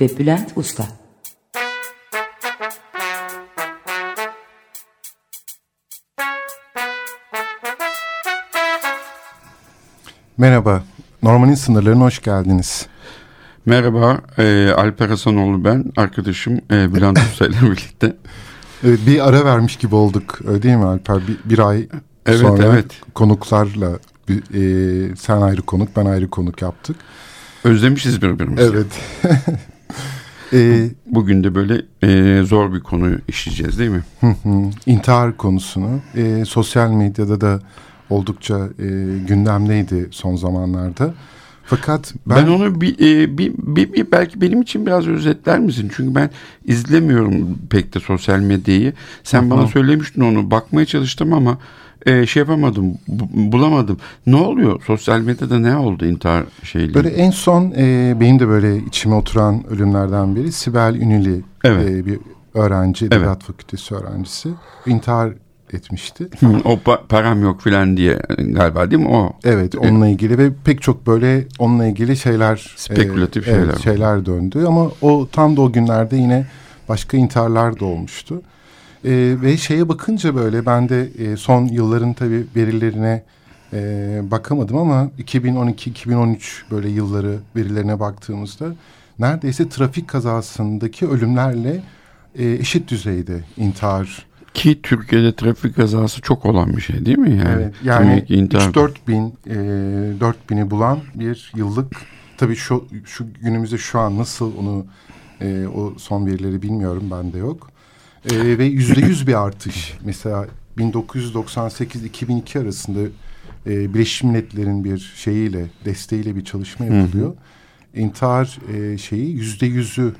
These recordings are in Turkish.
ve Bülent Usta Merhaba, Normal'in sınırlarına hoş geldiniz. Merhaba, e, Alper Hasanoğlu ben, arkadaşım e, Bülent Usta ile birlikte. Evet, bir ara vermiş gibi olduk, öyle değil mi Alper? Bir, bir ay evet, sonra evet. konuklarla, bir, e, sen ayrı konuk, ben ayrı konuk yaptık. Özlemişiz birbirimizi. Evet. e, Bugün de böyle e, zor bir konuyu işleyeceğiz değil mi? hı hı, intihar konusunu e, sosyal medyada da oldukça e, gündemdeydi son zamanlarda. Fakat ben, Ben, onu bir, e, bir, bir, bir belki benim için biraz özetler misin? Çünkü ben izlemiyorum pek de sosyal medyayı. Sen Hı hı. bana söylemiştin onu. Bakmaya çalıştım ama e, şey yapamadım, bu- bulamadım. Ne oluyor? Sosyal medyada ne oldu intihar şeyle? Böyle en son e, benim de böyle içime oturan ölümlerden biri Sibel Ünlü Evet. e, bir öğrenci, Edebiyat Fakültesi öğrencisi intihar etmişti. Hı, o pa- param yok filan diye galiba değil mi o? Evet onunla ilgili ve pek çok böyle onunla ilgili şeyler Spekülatif evet, şeyler. şeyler döndü ama o tam da o günlerde yine başka intiharlar da olmuştu. E, ve şeye bakınca böyle ben de e, son yılların tabii verilerine e, bakamadım ama 2012-2013 böyle yılları verilerine baktığımızda neredeyse trafik kazasındaki ölümlerle e, eşit düzeyde intihar Ki Türkiye'de trafik kazası çok olan bir şey değil mi? Yani, Evet, yani demek ki intihar- 3-4 bin, e, 4 bini bulan bir yıllık. Tabii şu, şu günümüzde şu an nasıl onu e, o son verileri bilmiyorum bende yok. E, ve yüzde yüz bir artış. Mesela 1998-2002 arasında e, Birleşmiş Milletler'in bir şeyiyle, desteğiyle bir çalışma yapılıyor. İntihar e, şeyi yüzde yüzü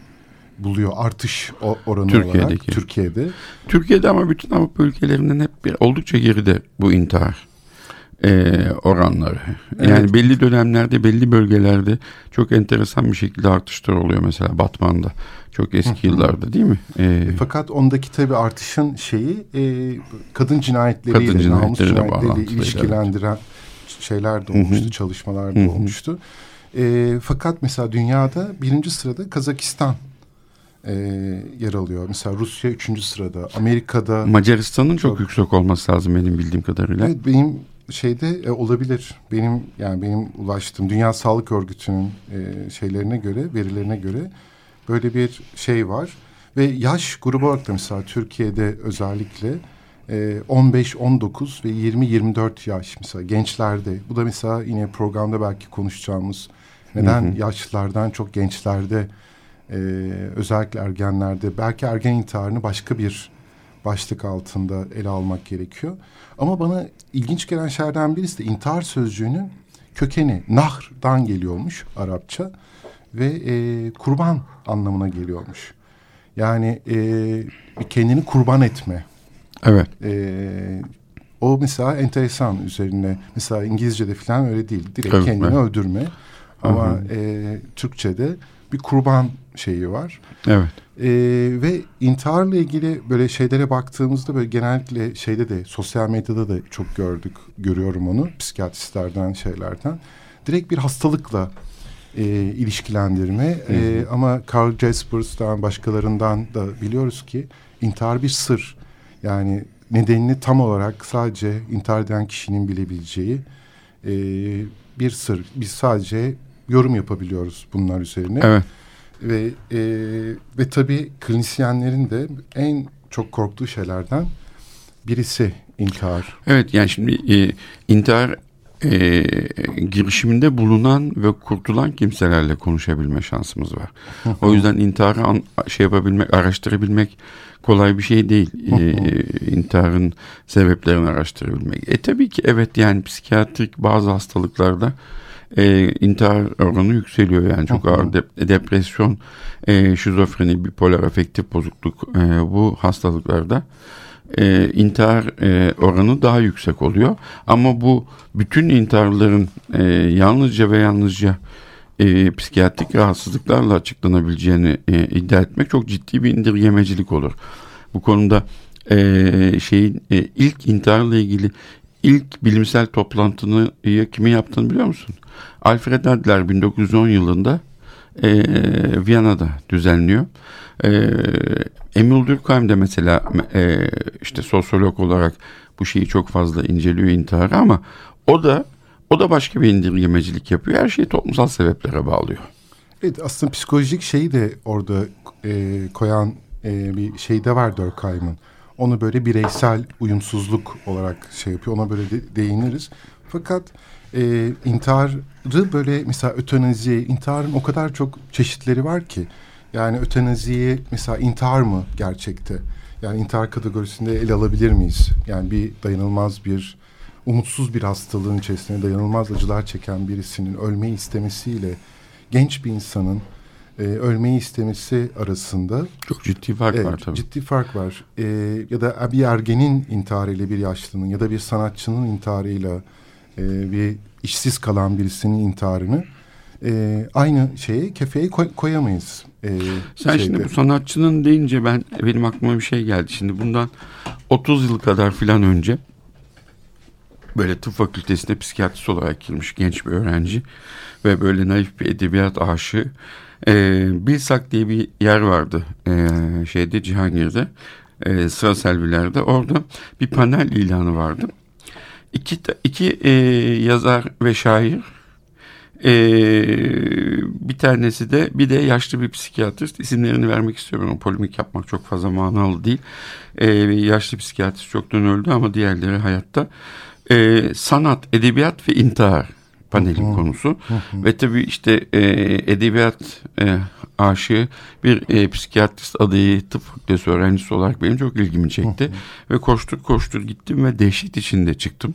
buluyor artış oranı olarak Türkiye'deki. Türkiye'de. Türkiye'de ama bütün Avrupa ülkelerinden hep bir oldukça geride bu intihar e, oranları. Yani Evet. belli dönemlerde, belli bölgelerde çok enteresan bir şekilde artışlar oluyor. Mesela Batman'da çok eski yıllarda değil mi? E, Fakat ondaki tabii artışın şeyi e, kadın cinayetleriyle, Kadın namus cinayetleriyle ilişkilendiren şeyler de olmuştu, Hı hı. çalışmalar da hı. olmuştu. E, fakat mesela dünyada birinci sırada Kazakistan e, yer alıyor. Mesela Rusya üçüncü sırada, Amerika'da... Macaristan'ın çok, Çok. yüksek olması lazım benim bildiğim kadarıyla. Evet benim şeyde e, olabilir. Benim yani benim ulaştığım Dünya Sağlık Örgütü'nün e, şeylerine göre, verilerine göre böyle bir şey var. Ve yaş grubu olarak da mesela Türkiye'de özellikle e, 15, 19 ve 20, 24 yaş mesela gençlerde. Bu da mesela yine programda belki konuşacağımız neden Hı hı. yaşlılardan çok gençlerde e, özellikle ergenlerde belki ergen intiharını başka bir başlık altında ele almak gerekiyor. Ama bana ilginç gelen şeylerden birisi de intihar sözcüğünün kökeni nahr'dan geliyormuş Arapça ve e, kurban anlamına geliyormuş. Yani e, kendini kurban etme. Evet. E, o mesela enteresan üzerine. Mesela İngilizce'de falan öyle değil. Direkt Evet, kendini evet. öldürme. Ama Hı e, Türkçe'de bir kurban şeyi var. Evet. Ee, ve intiharla ilgili böyle şeylere baktığımızda böyle genellikle şeyde de sosyal medyada da çok gördük, görüyorum onu psikiyatristlerden şeylerden. Direkt bir hastalıkla e, ilişkilendirme E, ama Carl Jaspers'tan başkalarından da biliyoruz ki intihar bir sır. Yani nedenini tam olarak sadece intihar eden kişinin bilebileceği e, bir sır. Biz sadece yorum yapabiliyoruz bunlar üzerine. Evet. Ve e, ve tabii klinisyenlerin de en çok korktuğu şeylerden birisi intihar. Evet yani şimdi e, intihar e, girişiminde bulunan ve kurtulan kimselerle konuşabilme şansımız var. o yüzden intiharı an, şey yapabilmek, araştırabilmek kolay bir şey değil. E, intiharın sebeplerini araştırabilmek. E tabii ki evet yani psikiyatrik bazı hastalıklarda e, intihar oranı yükseliyor yani çok ağır de, depresyon, e, şizofreni, bipolar afektif bozukluk e, bu hastalıklarda e, intihar e, oranı daha yüksek oluyor. Ama bu bütün intiharların e, yalnızca ve yalnızca e, psikiyatrik rahatsızlıklarla açıklanabileceğini e, iddia etmek çok ciddi bir indirgemecilik olur. Bu konuda e, şeyin e, ilk intiharla ilgili ilk bilimsel toplantını kimin yaptığını biliyor musun? Alfred Adler 1910 yılında e, Viyana'da düzenliyor. E, Emil Durkheim de mesela e, işte sosyolog olarak bu şeyi çok fazla inceliyor intiharı ama o da o da başka bir indirgemecilik yapıyor. Her şeyi toplumsal sebeplere bağlıyor. Evet aslında psikolojik şeyi de orada e, koyan e, bir şey de var Durkheim'ın. Onu böyle bireysel uyumsuzluk olarak şey yapıyor. Ona böyle de, değiniriz. Fakat e, intiharı böyle mesela ötenazi, intiharın o kadar çok çeşitleri var ki. Yani ötenaziyi mesela intihar mı gerçekte? Yani intihar kategorisinde ele alabilir miyiz? Yani bir dayanılmaz bir, umutsuz bir hastalığın içerisinde dayanılmaz acılar çeken birisinin ölmeyi istemesiyle genç bir insanın e, ölmeyi istemesi arasında çok ciddi fark evet, var tabii. Ciddi fark var. E, ya da bir ergenin intiharıyla bir yaşlının ya da bir sanatçının intiharıyla e, bir işsiz kalan birisinin intiharını e, aynı şeye kefeye koy, koyamayız. E, Sen şeyde. şimdi bu sanatçının deyince ben benim aklıma bir şey geldi. Şimdi bundan 30 yıl kadar filan önce böyle tıp fakültesinde psikiyatrist olarak girmiş genç bir öğrenci ve böyle naif bir edebiyat aşığı. E, Bilsak diye bir yer vardı e, şeyde Cihangir'de e, sıra selvilerde orada bir panel ilanı vardı. İki, iki e, yazar ve şair e, bir tanesi de bir de yaşlı bir psikiyatrist isimlerini vermek istiyorum. Polemik yapmak çok fazla manalı değil. E, yaşlı psikiyatrist çoktan öldü ama diğerleri hayatta. E, sanat, edebiyat ve intihar panelin konusu. Ve tabii işte e, edebiyat e, aşığı bir e, psikiyatrist adayı tıp fakültesi öğrencisi olarak benim çok ilgimi çekti. ve koştur koştur gittim ve dehşet içinde çıktım.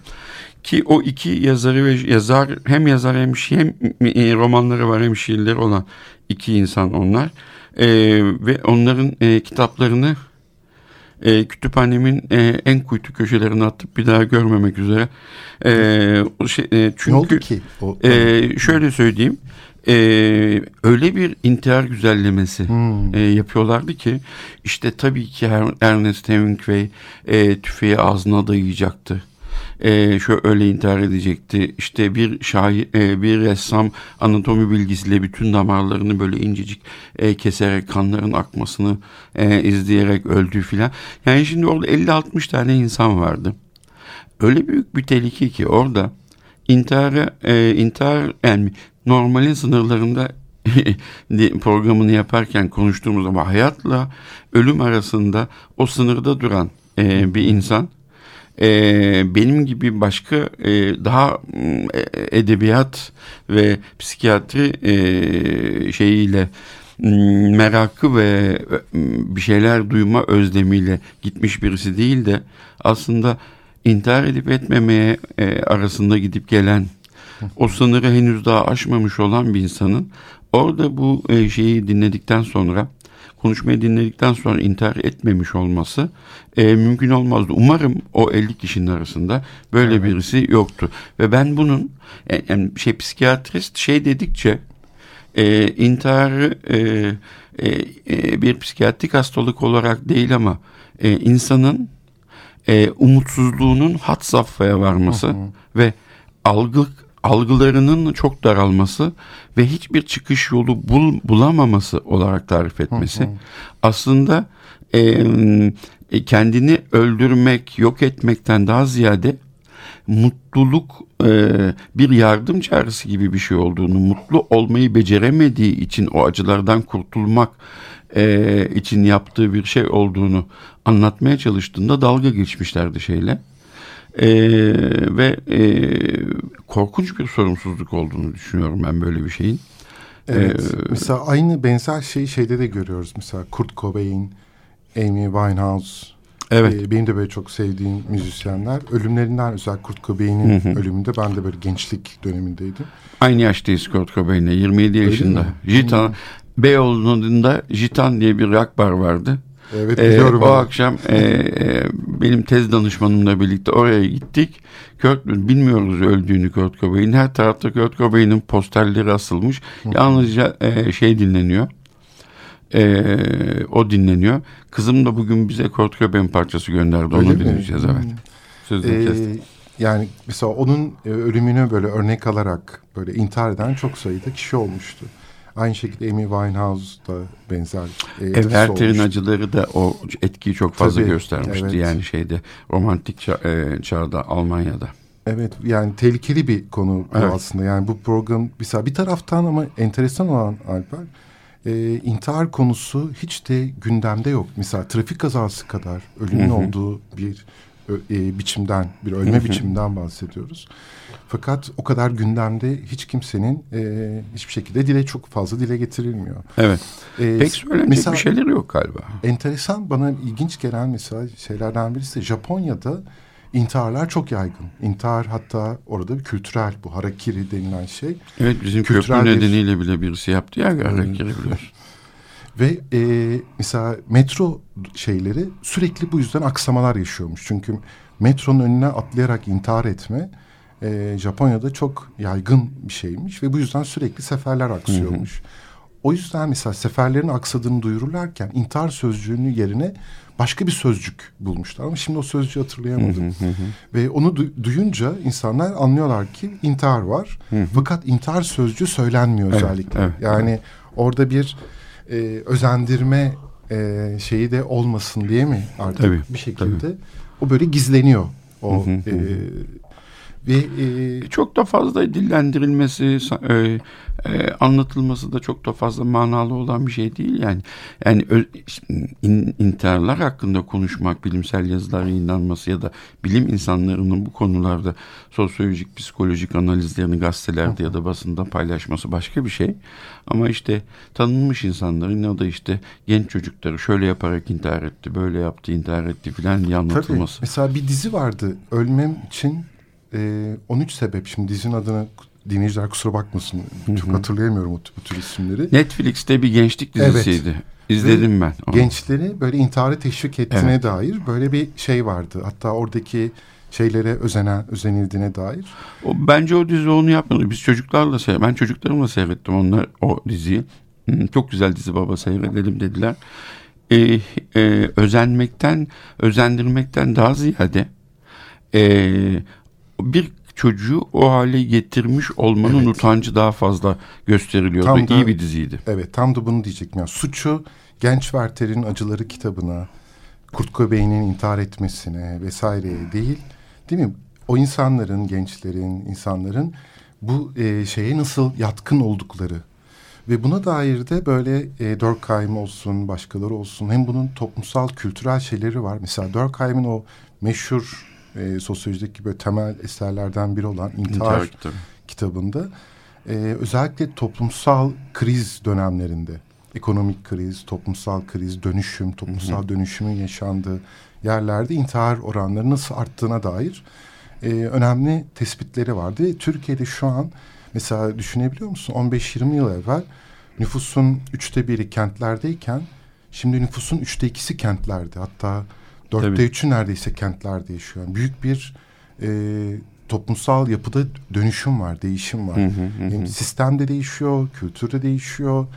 Ki o iki yazarı ve yazar hem yazar hem hem e, romanları var hem şiirleri olan iki insan onlar. E, ve onların e, kitaplarını e, kütüphanemin e, en kuytu köşelerine atıp bir daha görmemek üzere. E, o şey, e, çünkü, ne oldu ki? O, e, şöyle söyleyeyim. E, öyle bir intihar güzellemesi hmm. e, yapıyorlardı ki işte tabii ki Ernest Hemingway e, tüfeği ağzına dayayacaktı e, şöyle intihar edecekti. İşte bir şair, e, bir ressam anatomi bilgisiyle bütün damarlarını böyle incecik e, keserek kanların akmasını e, izleyerek öldü filan. Yani şimdi orada 50-60 tane insan vardı. Öyle büyük bir tehlike ki orada intiharı, e, intihar yani normalin sınırlarında programını yaparken konuştuğumuz ama hayatla ölüm arasında o sınırda duran e, bir insan e, benim gibi başka e, daha e, edebiyat ve psikiyatri e, şeyiyle merakı ve bir şeyler duyma özlemiyle gitmiş birisi değil de aslında intihar edip etmemeye e, arasında gidip gelen o sınırı henüz daha aşmamış olan bir insanın orada bu e, şeyi dinledikten sonra konuşmayı dinledikten sonra intihar etmemiş olması e, mümkün olmazdı. Umarım o 50 kişinin arasında böyle evet. birisi yoktu. Ve ben bunun e, yani şey psikiyatrist şey dedikçe e, intiharı e, e, e, bir psikiyatrik hastalık olarak değil ama e, insanın e, umutsuzluğunun hat safhaya varması hı hı. ve algı algılarının çok daralması ve hiçbir çıkış yolu bul, bulamaması olarak tarif etmesi aslında e, kendini öldürmek, yok etmekten daha ziyade mutluluk e, bir yardım çağrısı gibi bir şey olduğunu, mutlu olmayı beceremediği için o acılardan kurtulmak e, için yaptığı bir şey olduğunu anlatmaya çalıştığında dalga geçmişlerdi şeyle. E, ve e, korkunç bir sorumsuzluk olduğunu düşünüyorum ben böyle bir şeyin. Evet. Ee, mesela aynı benzer şeyi şeyde de görüyoruz. Mesela Kurt Cobain, Amy Winehouse. Evet. Ee, benim de böyle çok sevdiğim müzisyenler. Ölümlerinden özel Kurt Cobain'in ölümünde ben de böyle gençlik dönemindeydim. Aynı yaştayız Kurt Cobain'le 27 yaşında. mi? Jitan, Beyoğlu'nda Jitan diye bir rock bar vardı. Evet Ee, biliyorum. o onu. akşam e, e, benim tez danışmanımla birlikte oraya gittik. Kurt, bilmiyoruz öldüğünü Kurt Cobain. Her tarafta Kurt Cobain'in posterleri asılmış. Yalnızca e, şey dinleniyor. E, o dinleniyor. Kızım da bugün bize Kurt Cobain parçası gönderdi. Öyle Onu mi? dinleyeceğiz evet. Hmm. Sözünü Ee, kestim. yani mesela onun e, ölümünü böyle örnek alarak böyle intihar eden çok sayıda kişi olmuştu. Aynı şekilde Amy Winehouse da benzer etkisi Werther'in olmuştu. acıları da o etkiyi çok fazla Tabii, göstermişti. evet. Yani şeyde romantik ça- e, çağda Almanya'da. Evet yani tehlikeli bir konu bu Evet. aslında. Yani bu program mesela bir taraftan ama enteresan olan Alper e, intihar konusu hiç de gündemde yok. Mesela trafik kazası kadar ölümün Hı hı. olduğu bir e, biçimden, bir ölme biçiminden bahsediyoruz. Fakat o kadar gündemde hiç kimsenin e, hiçbir şekilde dile çok fazla dile getirilmiyor. Evet. E, Pek söylenecek mesela- bir şeyleri yok galiba. enteresan bana ilginç gelen mesela şeylerden birisi de Japonya'da intiharlar çok yaygın. İntihar hatta orada bir kültürel bu harakiri denilen şey. Evet bizim Kültürel köprü bir- nedeniyle bile birisi yaptı ya hareketi biliyorsun. Ve e, mesela metro şeyleri sürekli bu yüzden aksamalar yaşıyormuş. Çünkü metronun önüne atlayarak intihar etme e, Japonya'da çok yaygın bir şeymiş. Ve bu yüzden sürekli seferler aksıyormuş. O yüzden mesela seferlerin aksadığını duyururlarken intihar sözcüğünün yerine başka bir sözcük bulmuşlar. Ama şimdi o sözcüğü hatırlayamadım. Ve onu du- duyunca insanlar anlıyorlar ki intihar var. Fakat intihar sözcüğü söylenmiyor Evet, özellikle. evet, yani orada bir e, özendirme e, şeyi de olmasın diye mi artık Tabii, bir şekilde o böyle gizleniyor. O Hı hı, e, ve e, Çok da fazla dillendirilmesi, e, e, anlatılması da çok da fazla manalı olan bir şey değil yani. Yani ö- in, intiharlar hakkında konuşmak, bilimsel yazılar yayınlanması ya da bilim insanlarının bu konularda sosyolojik, psikolojik analizlerini gazetelerde ya da basında paylaşması başka bir şey. Ama işte tanınmış insanların ya da işte genç çocukları şöyle yaparak intihar etti, böyle yaptı, intihar etti filan diye tabii anlatılması. mesela bir dizi vardı ölmem için e, 13 sebep. Şimdi dizinin adını dinleyiciler kusura bakmasın. Çok hatırlayamıyorum o, tür- bu tür isimleri. Netflix'te bir gençlik Evet. dizisiydi. İzledim ben. onu. gençleri böyle intihara teşvik ettiğine Evet. dair böyle bir şey vardı. Hatta oradaki şeylere özenen, özenildiğine dair. O, bence o dizi onu yapmadı. Biz çocuklarla seyrettik. Ben çocuklarımla seyrettim onlar o diziyi. Çok güzel dizi baba seyredelim dediler. Ee, e, özenmekten, özendirmekten daha ziyade e, bir çocuğu o hale getirmiş olmanın Evet. utancı daha fazla gösteriliyordu. Tam da- İyi bir diziydi. Evet tam da bunu diyecektim. Yani suçu Genç Werther'in Acıları kitabına, Kurt Cobain'in intihar etmesine vesaireye değil. Değil mi? O insanların, gençlerin, insanların bu e, şeye nasıl yatkın oldukları ve buna dair de böyle e, Durkheim olsun, başkaları olsun hem bunun toplumsal, kültürel şeyleri var. Mesela Durkheim'in o meşhur e, sosyolojideki böyle temel eserlerden biri olan İntihar İntihar kitabı. kitabında e, özellikle toplumsal kriz dönemlerinde ekonomik kriz, toplumsal kriz, dönüşüm, toplumsal dönüşümün yaşandığı yerlerde intihar oranları nasıl arttığına dair e, önemli tespitleri vardı. Türkiye'de şu an mesela düşünebiliyor musun 15-20 yıl evvel nüfusun üçte biri kentlerdeyken şimdi nüfusun üçte ikisi kentlerde hatta dörtte Tabii. üçü neredeyse kentlerde yaşıyor. Yani büyük bir e, toplumsal yapıda dönüşüm var, değişim var. Hı hı hı Yani hı. sistem de değişiyor, kültür de değişiyor.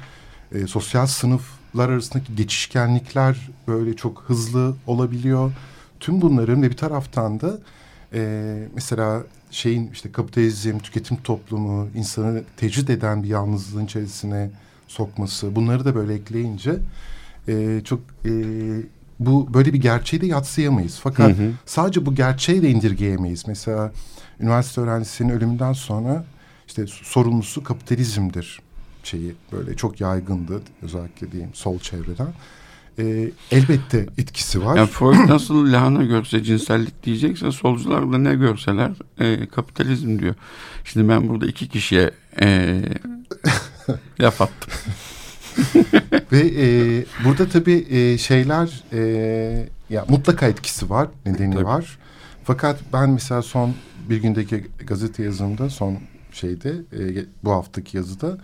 E, sosyal sınıflar arasındaki geçişkenlikler böyle çok hızlı olabiliyor. Tüm bunların ve bir taraftan da e, mesela şeyin işte kapitalizm, tüketim toplumu, insanı tecrit eden bir yalnızlığın içerisine sokması bunları da böyle ekleyince e, çok e, bu böyle bir gerçeği de yatsıyamayız. Fakat Hı hı. sadece bu gerçeği de indirgeyemeyiz. Mesela üniversite öğrencisinin ölümünden sonra işte sorumlusu kapitalizmdir şeyi böyle çok yaygındı özellikle diyeyim sol çevreden. Ee, elbette etkisi var. Yani Freud nasıl lahana görse cinsellik diyecekse solcular da ne görseler e, kapitalizm diyor. Şimdi ben burada iki kişiye e, laf attım. Ve e, burada tabii e, şeyler e, ya mutlaka etkisi var, nedeni Tabii. var. Fakat ben mesela son bir gündeki gazete yazımda son şeyde e, bu haftaki yazıda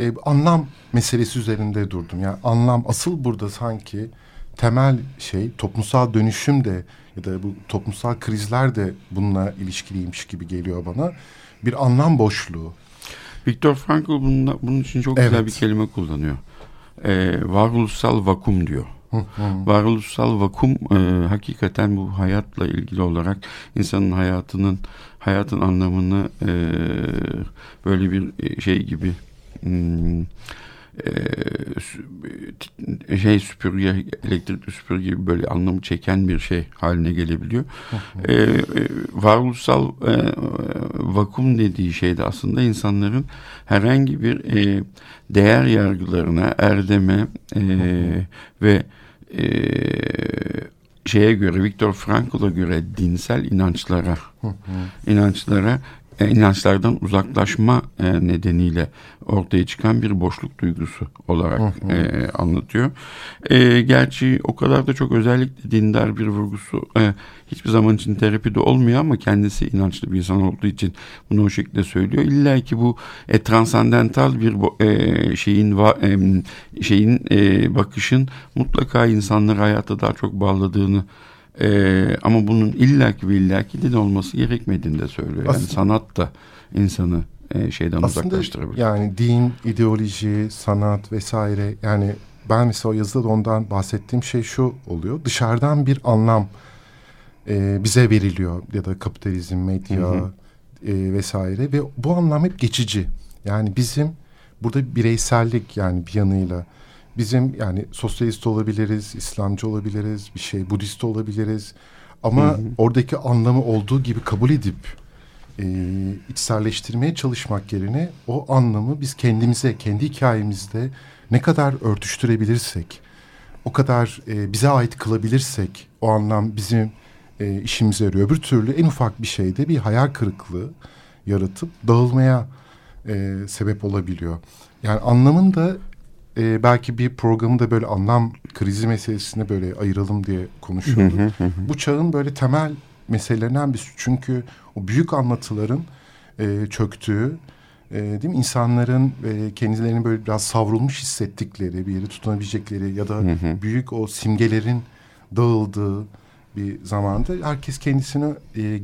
e, anlam meselesi üzerinde durdum. Yani anlam asıl burada sanki temel şey toplumsal dönüşüm de ya da bu toplumsal krizler de bununla ilişkiliymiş gibi geliyor bana. Bir anlam boşluğu. Viktor Frankl bununla, bunun için çok güzel Evet. bir kelime kullanıyor. Ee, varoluşsal vakum diyor. Varoluşsal vakum e, hakikaten bu hayatla ilgili olarak insanın hayatının hayatın anlamını e, böyle bir e, şey gibi hmm, e, şey süpürge elektrikli süpürge gibi böyle anlamı çeken bir şey haline gelebiliyor. E, varoluşsal e, vakum dediği şey de aslında insanların herhangi bir e, değer yargılarına, erdeme e, ve e, şeye göre Viktor Frankl'a göre dinsel inançlara inançlara inançlardan uzaklaşma e, nedeniyle ortaya çıkan bir boşluk duygusu olarak e, anlatıyor. E, gerçi o kadar da çok özellikle dindar bir vurgusu e, hiçbir zaman için terapide olmuyor ama kendisi inançlı bir insan olduğu için bunu o şekilde söylüyor. İlla ki bu e, transandental bir e, şeyin va- e, şeyin e, bakışın mutlaka insanları hayata daha çok bağladığını ee, ama bunun illaki ve illaki din olması gerekmediğini de söylüyor. Yani Aslında- sanat da insanı e, şeyden Aslında uzaklaştırabilir. yani din, ideoloji, sanat vesaire yani ben mesela o yazıda da ondan bahsettiğim şey şu oluyor. Dışarıdan bir anlam e, bize veriliyor ya da kapitalizm, medya Hı hı. e, vesaire ve bu anlam hep geçici. Yani bizim burada bireysellik yani bir yanıyla bizim yani sosyalist olabiliriz, İslamcı olabiliriz, bir şey Budist olabiliriz. Ama Hı hı. oradaki anlamı olduğu gibi kabul edip e, içselleştirmeye çalışmak yerine o anlamı biz kendimize, kendi hikayemizde ne kadar örtüştürebilirsek, o kadar e, bize ait kılabilirsek o anlam bizim e, işimize yarıyor. Öbür türlü en ufak bir şeyde bir hayal kırıklığı yaratıp dağılmaya e, sebep olabiliyor. Yani anlamın da e, belki bir programı da böyle anlam krizi meselesine böyle ayıralım diye konuşuyorduk. Bu çağın böyle temel meselelerinden birisi. Çünkü o büyük anlatıların e, çöktüğü, e, değil mi? İnsanların e, kendilerini böyle biraz savrulmuş hissettikleri, bir yere tutunabilecekleri ya da büyük o simgelerin dağıldığı bir zamanda herkes kendisini e,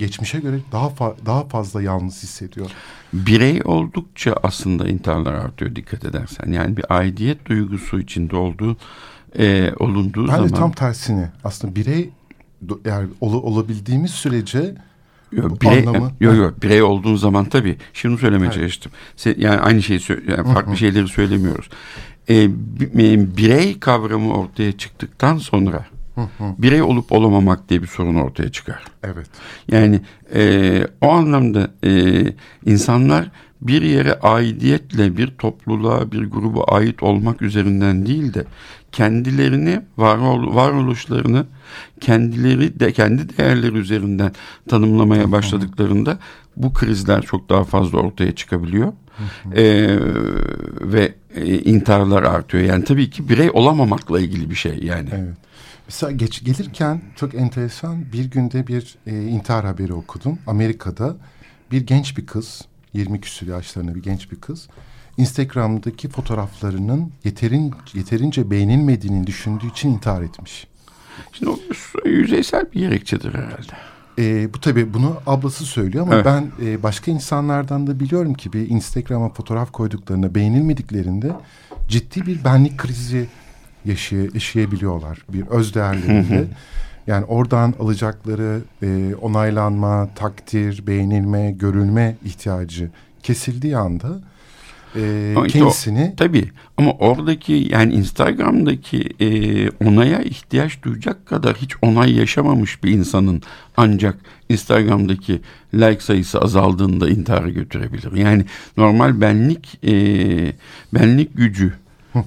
geçmişe göre daha fa- daha fazla yalnız hissediyor. Birey oldukça aslında intiharlar artıyor dikkat edersen. Yani bir aidiyet duygusu içinde olduğu e, olunduğu Ben zaman. de tam tersini aslında birey yani ol- olabildiğimiz sürece Yo, birey, anlamı- yo, yo, birey olduğun zaman tabii. Şunu söylemeye Evet. çalıştım. Yani aynı şeyi yani farklı şeyleri söylemiyoruz. E, birey kavramı ortaya çıktıktan sonra birey olup olamamak diye bir sorun ortaya çıkar. evet. Yani e, o anlamda e, insanlar bir yere aidiyetle bir topluluğa bir gruba ait olmak üzerinden değil de kendilerini varol, varoluşlarını kendileri de kendi değerleri üzerinden tanımlamaya başladıklarında bu krizler çok daha fazla ortaya çıkabiliyor. E, ve e, intiharlar artıyor. Yani tabii ki birey olamamakla ilgili bir şey yani. Evet. Mesela geç gelirken çok enteresan bir günde bir e, intihar haberi okudum. Amerika'da bir genç bir kız, 20 küsur yaşlarında bir genç bir kız, Instagram'daki fotoğraflarının yeterin, yeterince beğenilmediğini düşündüğü için intihar etmiş. Şimdi o yüzeysel bir gerekçedir herhalde. E, bu tabii bunu ablası söylüyor ama Evet. ben e, başka insanlardan da biliyorum ki bir Instagram'a fotoğraf koyduklarında beğenilmediklerinde ciddi bir benlik krizi yaşay yaşayabiliyorlar. Bir öz değerlerinde. yani oradan alacakları e, onaylanma, takdir, beğenilme, görülme ihtiyacı kesildiği anda e, Ama işte kendisini o- tabii ama oradaki yani Instagram'daki e, onaya ihtiyaç duyacak kadar hiç onay yaşamamış bir insanın ancak Instagram'daki like sayısı azaldığında intihara götürebilir. Yani normal benlik e, benlik gücü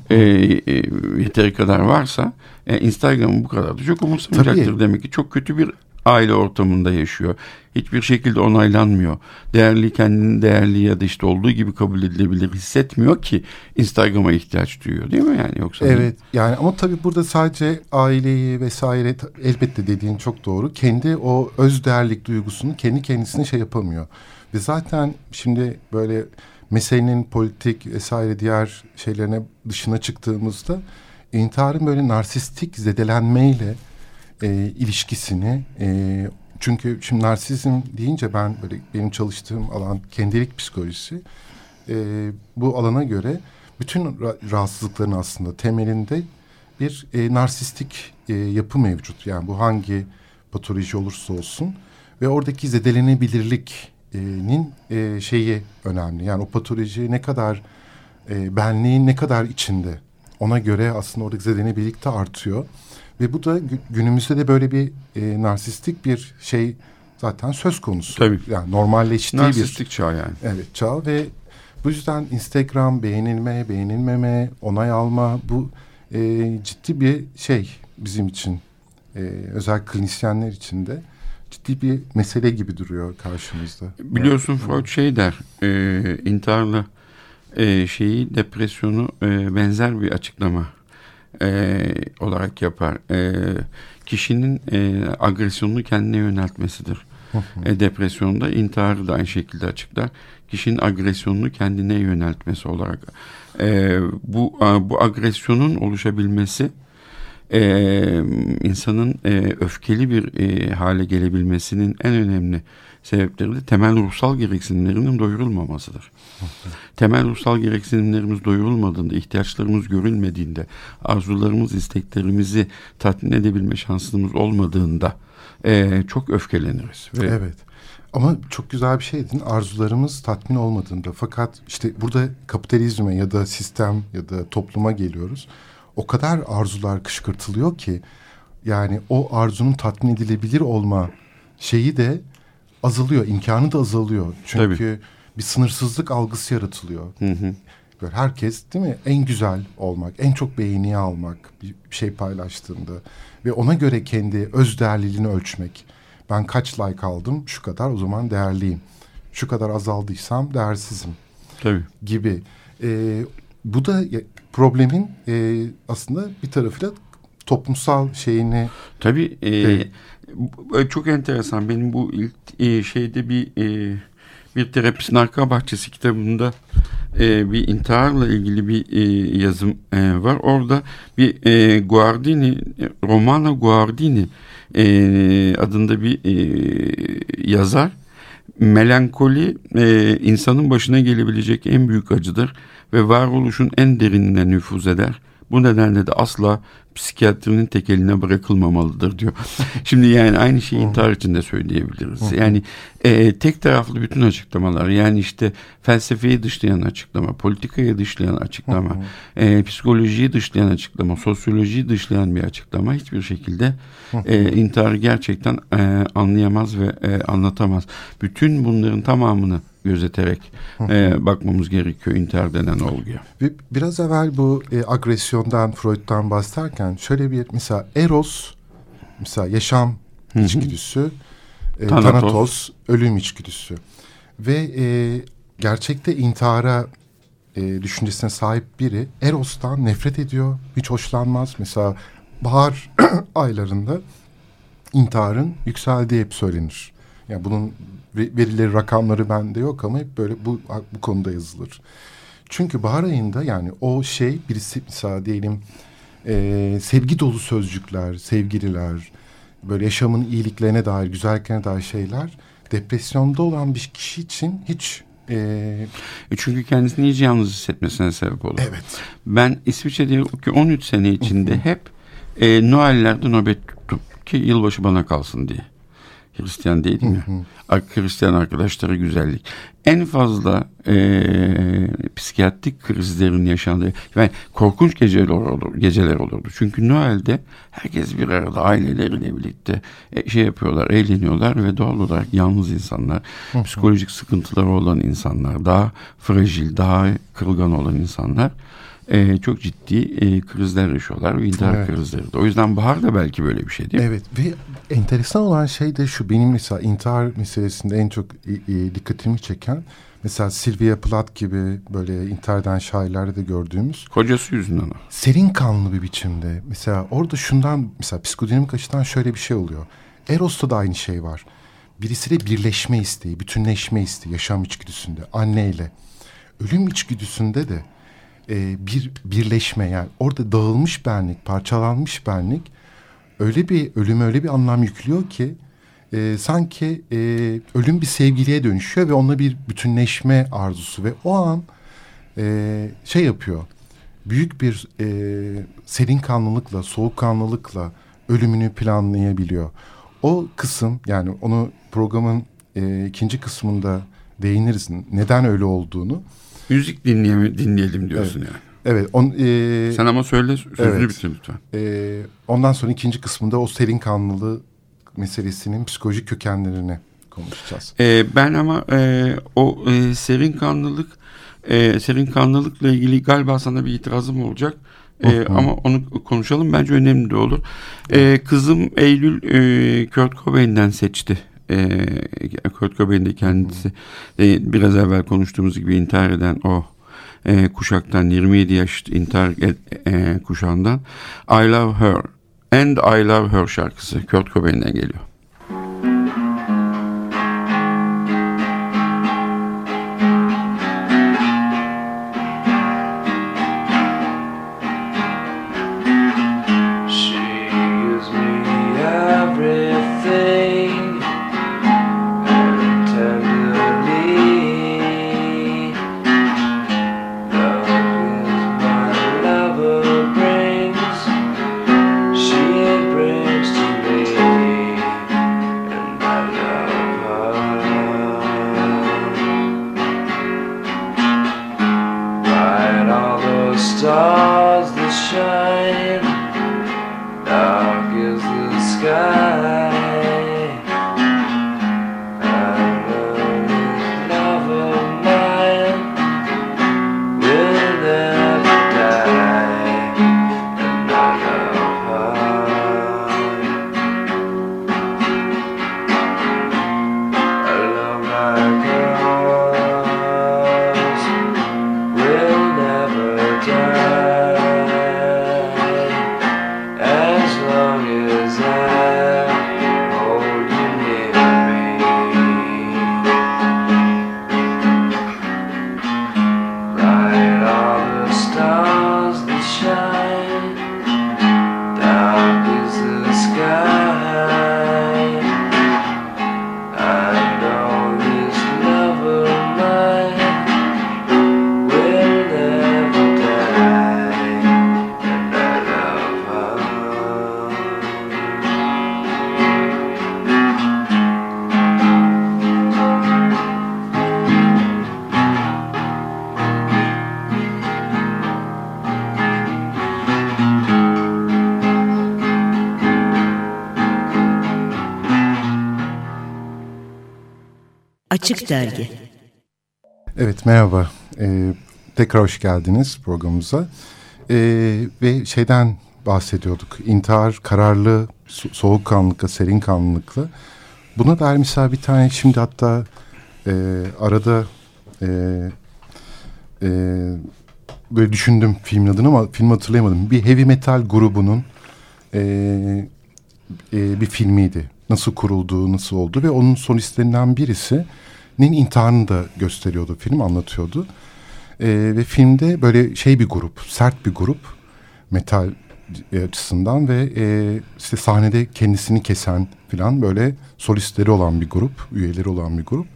e, e, yeteri kadar varsa e, Instagram'ı bu kadar da çok umursamayacaktır Tabii. demek ki çok kötü bir aile ortamında yaşıyor. Hiçbir şekilde onaylanmıyor. Değerli kendini değerli ya da işte olduğu gibi kabul edilebilir hissetmiyor ki Instagram'a ihtiyaç duyuyor değil mi yani yoksa? Evet yani ama tabii burada sadece aileyi vesaire elbette dediğin çok doğru. Kendi o öz değerlik duygusunu kendi kendisine şey yapamıyor. Ve zaten şimdi böyle meselenin politik vesaire diğer şeylerine dışına çıktığımızda intiharın böyle narsistik zedelenmeyle e, ilişkisini e, çünkü şimdi narsizm deyince ben böyle benim çalıştığım alan kendilik psikolojisi e, bu alana göre bütün ra- rahatsızlıkların aslında temelinde bir e, narsistik e, yapı mevcut. Yani bu hangi patoloji olursa olsun ve oradaki zedelenebilirliknin e, şeyi önemli. Yani o patoloji ne kadar e, benliğin ne kadar içinde ona göre aslında oradaki zedelenebilirlik de artıyor. Ve bu da günümüzde de böyle bir e, narsistik bir şey zaten söz konusu. Tabii. Yani normalleştiği Narsistik bir... çağ yani. Evet çağ ve bu yüzden Instagram beğenilme, beğenilmeme, onay alma bu e, ciddi bir şey bizim için. E, özel klinisyenler için de ciddi bir mesele gibi duruyor karşımızda. Biliyorsun Freud şey der, e, intiharla e, şeyi depresyonu e, benzer bir açıklama e, olarak yapar. E, kişinin e, agresyonunu kendine yöneltmesidir. e, depresyonda intiharı da aynı şekilde açıklar. Kişinin agresyonunu kendine yöneltmesi olarak. E, bu bu agresyonun oluşabilmesi e, insanın e, öfkeli bir e, hale gelebilmesinin en önemli sebepleri de temel ruhsal gereksinimlerinin doyurulmamasıdır. temel ruhsal gereksinimlerimiz doyurulmadığında, ihtiyaçlarımız görülmediğinde, arzularımız, isteklerimizi tatmin edebilme şansımız olmadığında e, çok öfkeleniriz. Ve... Evet. Ama çok güzel bir şeydin. Arzularımız tatmin olmadığında. Fakat işte burada kapitalizme ya da sistem ya da topluma geliyoruz. O kadar arzular kışkırtılıyor ki yani o arzunun tatmin edilebilir olma şeyi de azalıyor, imkanı da azalıyor. Çünkü Tabii. bir sınırsızlık algısı yaratılıyor. Hı hı. Böyle herkes değil mi en güzel olmak, en çok beğeniyi almak bir şey paylaştığında ve ona göre kendi öz değerliliğini ölçmek. Ben kaç like aldım şu kadar o zaman değerliyim. Şu kadar azaldıysam değersizim. Tabii. Gibi. Ee, bu da problemin e, aslında bir tarafıyla toplumsal şeyini... Tabii. E, çok enteresan. Benim bu ilk e, şeyde bir e, bir terapistin arka bahçesi kitabında e, bir intiharla ilgili bir e, yazım e, var. Orada bir e, Guardini, Romana Guardini e, adında bir e, yazar. Melankoli e, insanın başına gelebilecek en büyük acıdır ve varoluşun en derinine nüfuz eder. Bu nedenle de asla psikiyatrinin tek eline bırakılmamalıdır diyor. Şimdi yani aynı şeyi intihar için de söyleyebiliriz. Yani e, tek taraflı bütün açıklamalar yani işte felsefeyi dışlayan açıklama, politikayı dışlayan açıklama, e, psikolojiyi dışlayan açıklama, sosyolojiyi dışlayan bir açıklama hiçbir şekilde e, intiharı gerçekten e, anlayamaz ve e, anlatamaz. Bütün bunların tamamını gözeterek e, bakmamız gerekiyor intihar denen olguya. Biraz evvel bu e, agresyondan, Freud'dan bahsederken şöyle bir mesela Eros, mesela yaşam içgüdüsü, e, Thanatos. Thanatos, ölüm içgüdüsü ve e, gerçekte intihara e, düşüncesine sahip biri Eros'tan nefret ediyor, hiç hoşlanmaz. Mesela bahar aylarında intiharın yükseldiği hep söylenir. Yani bunun verileri, rakamları bende yok ama hep böyle bu, bu konuda yazılır. Çünkü bahar ayında yani o şey birisi mesela diyelim e, sevgi dolu sözcükler, sevgililer, böyle yaşamın iyiliklerine dair, güzelliklerine dair şeyler depresyonda olan bir kişi için hiç e, e çünkü kendisini iyice yalnız hissetmesine sebep olur. Evet. Ben İsviçre'de 13 sene içinde hep e, Noel'lerde nöbet tuttum ki yılbaşı bana kalsın diye. Hristiyan değilim ya. Hı Hristiyan arkadaşları güzellik. En fazla e, psikiyatrik krizlerin yaşandığı yani korkunç geceler olur, geceler olurdu. Çünkü Noel'de herkes bir arada aileleriyle birlikte e, şey yapıyorlar, eğleniyorlar ve doğal olarak yalnız insanlar, psikolojik sıkıntıları olan insanlar, daha fragil, daha kırılgan olan insanlar e, çok ciddi e, krizler yaşıyorlar ve intihar Evet. krizleri de. O yüzden bahar da belki böyle bir şey değil mi? Evet ve enteresan olan şey de şu benim mesela intihar meselesinde en çok e, e, dikkatimi çeken mesela Sylvia Plath gibi böyle intihar eden şairlerde de gördüğümüz Kocası yüzünden serin kanlı bir biçimde. Mesela orada şundan mesela psikodinamik açıdan şöyle bir şey oluyor. Eros'ta da aynı şey var. Birisiyle birleşme isteği, bütünleşme isteği yaşam içgüdüsünde anneyle. Ölüm içgüdüsünde de e, bir birleşme yani orada dağılmış benlik, parçalanmış benlik öyle bir ölüme öyle bir anlam yüklüyor ki e, sanki e, ölüm bir sevgiliye dönüşüyor ve onunla bir bütünleşme arzusu ve o an e, şey yapıyor. Büyük bir e, serin kanlılıkla, soğuk kanlılıkla ölümünü planlayabiliyor. O kısım yani onu programın e, ikinci kısmında değiniriz. Neden öyle olduğunu. Müzik dinleyemi, dinleyelim diyorsun yani. Evet. On, e, Sen ama söyle sözünü Evet. bitir lütfen. e, ondan sonra ikinci kısmında o serin kanlılığı meselesinin psikolojik kökenlerini konuşacağız. Ee, ben ama e, o e, serin kanlılık e, serin kanlılıkla ilgili galiba sana bir itirazım olacak. E, hı. ama onu konuşalım bence önemli de olur. E, kızım Eylül e, Kurt Cobain'den seçti. E, Kurt Cobain de kendisi e, biraz evvel konuştuğumuz gibi intihar eden o e, kuşaktan 27 yaş intihar e, e, kuşağından I Love Her and I Love Her şarkısı Kurt Cobain'den geliyor. Dergi Evet merhaba. Ee, tekrar hoş geldiniz programımıza. Ee, ve şeyden bahsediyorduk. İntihar kararlı, so- soğukkanlılıkla, serin kanlılıkla. Buna dair mesela bir tane şimdi hatta e, arada e, e, böyle düşündüm filmin adını ama film hatırlayamadım. Bir heavy metal grubunun e, e, bir filmiydi. Nasıl kurulduğu, nasıl oldu ve onun solistlerinden birisinin intiharını da gösteriyordu film, anlatıyordu. E, ve filmde böyle şey bir grup, sert bir grup metal e, açısından ve e, işte sahnede kendisini kesen falan böyle solistleri olan bir grup, üyeleri olan bir grup.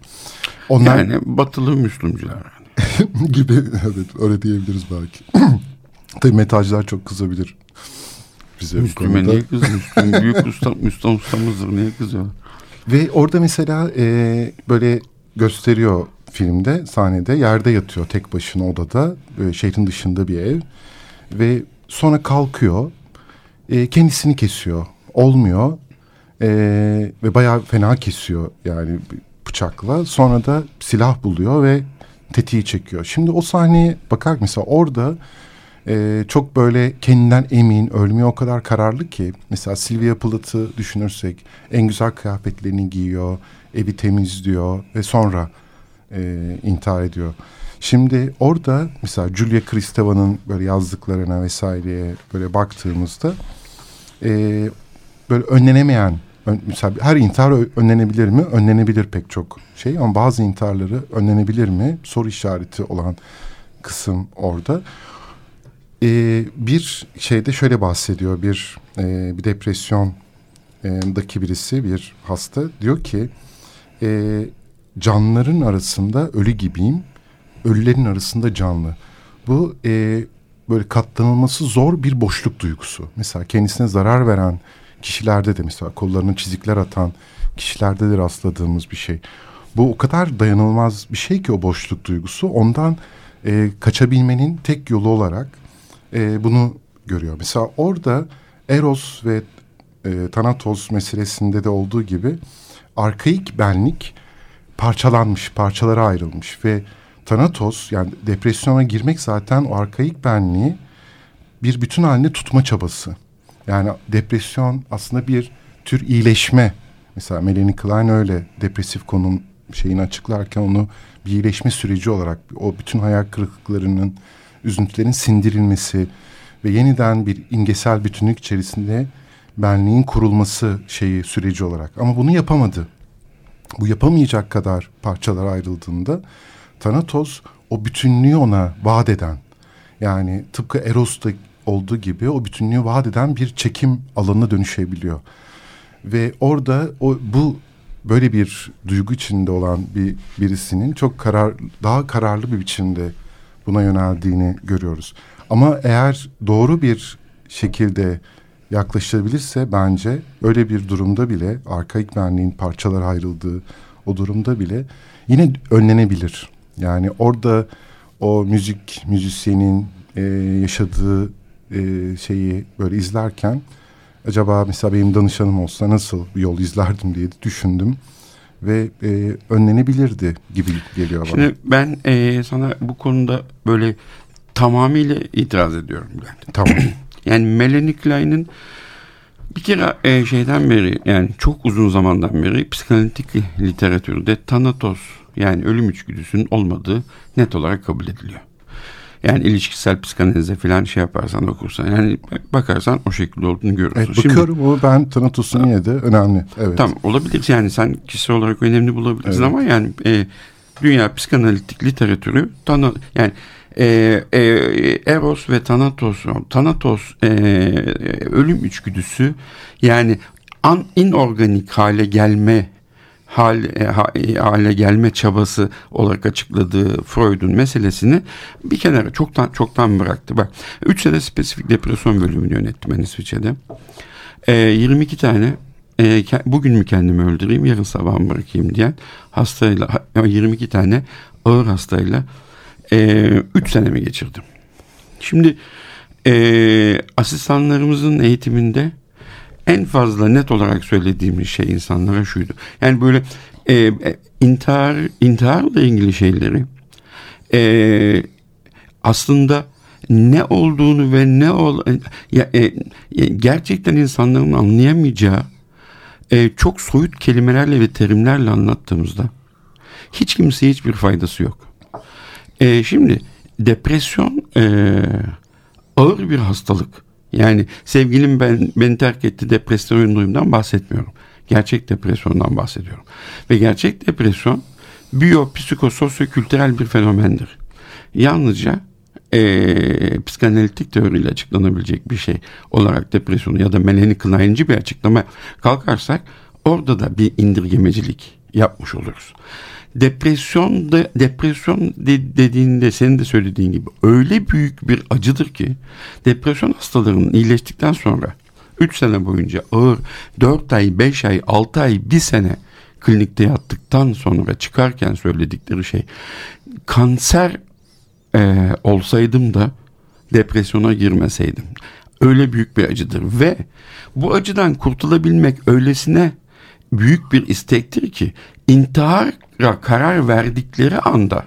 Onlar Yani batılı Müslümcüler. gibi evet öyle diyebiliriz belki. Tabii metalciler çok kızabilir bize Müslüme niye kızıyor? Müslüm büyük usta, Müslüm ustamızdır niye kızıyor? Ve orada mesela e, böyle gösteriyor filmde sahnede. Yerde yatıyor tek başına odada böyle şehrin dışında bir ev. Ve sonra kalkıyor. E, kendisini kesiyor. Olmuyor. E, ve bayağı fena kesiyor yani bıçakla. Sonra da silah buluyor ve tetiği çekiyor. Şimdi o sahneye bakar mesela orada e, çok böyle kendinden emin, ölmeye o kadar kararlı ki. Mesela Sylvia Plath'ı düşünürsek en güzel kıyafetlerini giyiyor, evi temizliyor ve sonra e, intihar ediyor. Şimdi orada mesela Julia Kristeva'nın böyle yazdıklarına vesaireye böyle baktığımızda e, böyle önlenemeyen ön, mesela her intihar önlenebilir mi? Önlenebilir pek çok şey ama bazı intiharları önlenebilir mi? Soru işareti olan kısım orada. E, bir şeyde şöyle bahsediyor bir e, bir depresyondaki birisi bir hasta diyor ki e, canlıların arasında ölü gibiyim ölülerin arasında canlı. Bu e, böyle katlanılması zor bir boşluk duygusu. Mesela kendisine zarar veren kişilerde de mesela kollarına çizikler atan kişilerde de rastladığımız bir şey. Bu o kadar dayanılmaz bir şey ki o boşluk duygusu. Ondan e, kaçabilmenin tek yolu olarak e, bunu görüyor. Mesela orada Eros ve e, Thanatos meselesinde de olduğu gibi arkaik benlik parçalanmış, parçalara ayrılmış ve Thanatos yani depresyona girmek zaten o arkaik benliği bir bütün halinde tutma çabası. Yani depresyon aslında bir tür iyileşme. Mesela Melanie Klein öyle depresif konum şeyini açıklarken onu bir iyileşme süreci olarak o bütün hayal kırıklıklarının, üzüntülerin sindirilmesi ve yeniden bir imgesel bütünlük içerisinde benliğin kurulması şeyi süreci olarak. Ama bunu yapamadı. Bu yapamayacak kadar parçalara ayrıldığında Thanatos o bütünlüğü ona vaat eden yani tıpkı Eros'ta olduğu gibi o bütünlüğü vaat eden bir çekim alanına dönüşebiliyor. Ve orada o bu böyle bir duygu içinde olan bir birisinin çok karar daha kararlı bir biçimde buna yöneldiğini görüyoruz. Ama eğer doğru bir şekilde yaklaşılabilirse bence öyle bir durumda bile arkaik benliğin parçalara ayrıldığı o durumda bile yine önlenebilir. Yani orada o müzik müzisyenin e, yaşadığı e, şeyi böyle izlerken acaba mesela benim danışanım olsa nasıl bir yol izlerdim diye düşündüm ve e, önlenebilirdi gibi geliyor bana. Şimdi ben e, sana bu konuda böyle tamamıyla itiraz ediyorum Bülent. Tamam. Yani Melanie Klein'in bir kere e, şeyden beri yani çok uzun zamandan beri psikanalitik literatürde Thanatos yani ölüm içgüdüsünün olmadığı net olarak kabul ediliyor. Yani ilişkisel psikanalize falan şey yaparsan okursan yani bakarsan o şekilde olduğunu görürsün. Evet, bakıyorum ama ben Tanatos'un yine de önemli. Evet. Tamam olabilir yani sen kişisel olarak önemli bulabilirsin Evet. ama yani e, dünya psikanalitik literatürü tana, yani e, e, Eros ve Thanatos Thanatos e, ölüm içgüdüsü yani an, inorganik hale gelme e, e, hale gelme çabası olarak açıkladığı Freud'un meselesini bir kenara çoktan çoktan bıraktı. Bak 3 sene spesifik depresyon bölümünü yönettim ben İsviçre'de. E, 22 tane e, bugün mü kendimi öldüreyim yarın sabah mı bırakayım diyen hastayla ha- 22 tane ağır hastayla 3 senemi geçirdim. Şimdi e, asistanlarımızın eğitiminde en fazla net olarak söylediğimiz şey insanlara şuydu. Yani böyle e, e, intihar intiharla ilgili şeyleri e, aslında ne olduğunu ve ne ol ya, e, e, gerçekten insanların anlayamayacağı e, çok soyut kelimelerle ve terimlerle anlattığımızda hiç kimseye hiçbir faydası yok. E, şimdi depresyon e, ağır bir hastalık. Yani sevgilim ben beni terk etti depresyon duyumdan bahsetmiyorum. Gerçek depresyondan bahsediyorum. Ve gerçek depresyon biyo, psikososyo-kültürel bir fenomendir. Yalnızca e, psikanalitik teoriyle açıklanabilecek bir şey olarak depresyonu ya da Melanie Klein'ci bir açıklama kalkarsak orada da bir indirgemecilik yapmış oluruz. Depresyon da depresyon de- dediğinde senin de söylediğin gibi öyle büyük bir acıdır ki depresyon hastalarının iyileştikten sonra 3 sene boyunca ağır 4 ay, 5 ay, 6 ay, 1 sene klinikte yattıktan sonra çıkarken söyledikleri şey kanser e, olsaydım da depresyona girmeseydim. Öyle büyük bir acıdır ve bu acıdan kurtulabilmek öylesine büyük bir istektir ki intihara karar verdikleri anda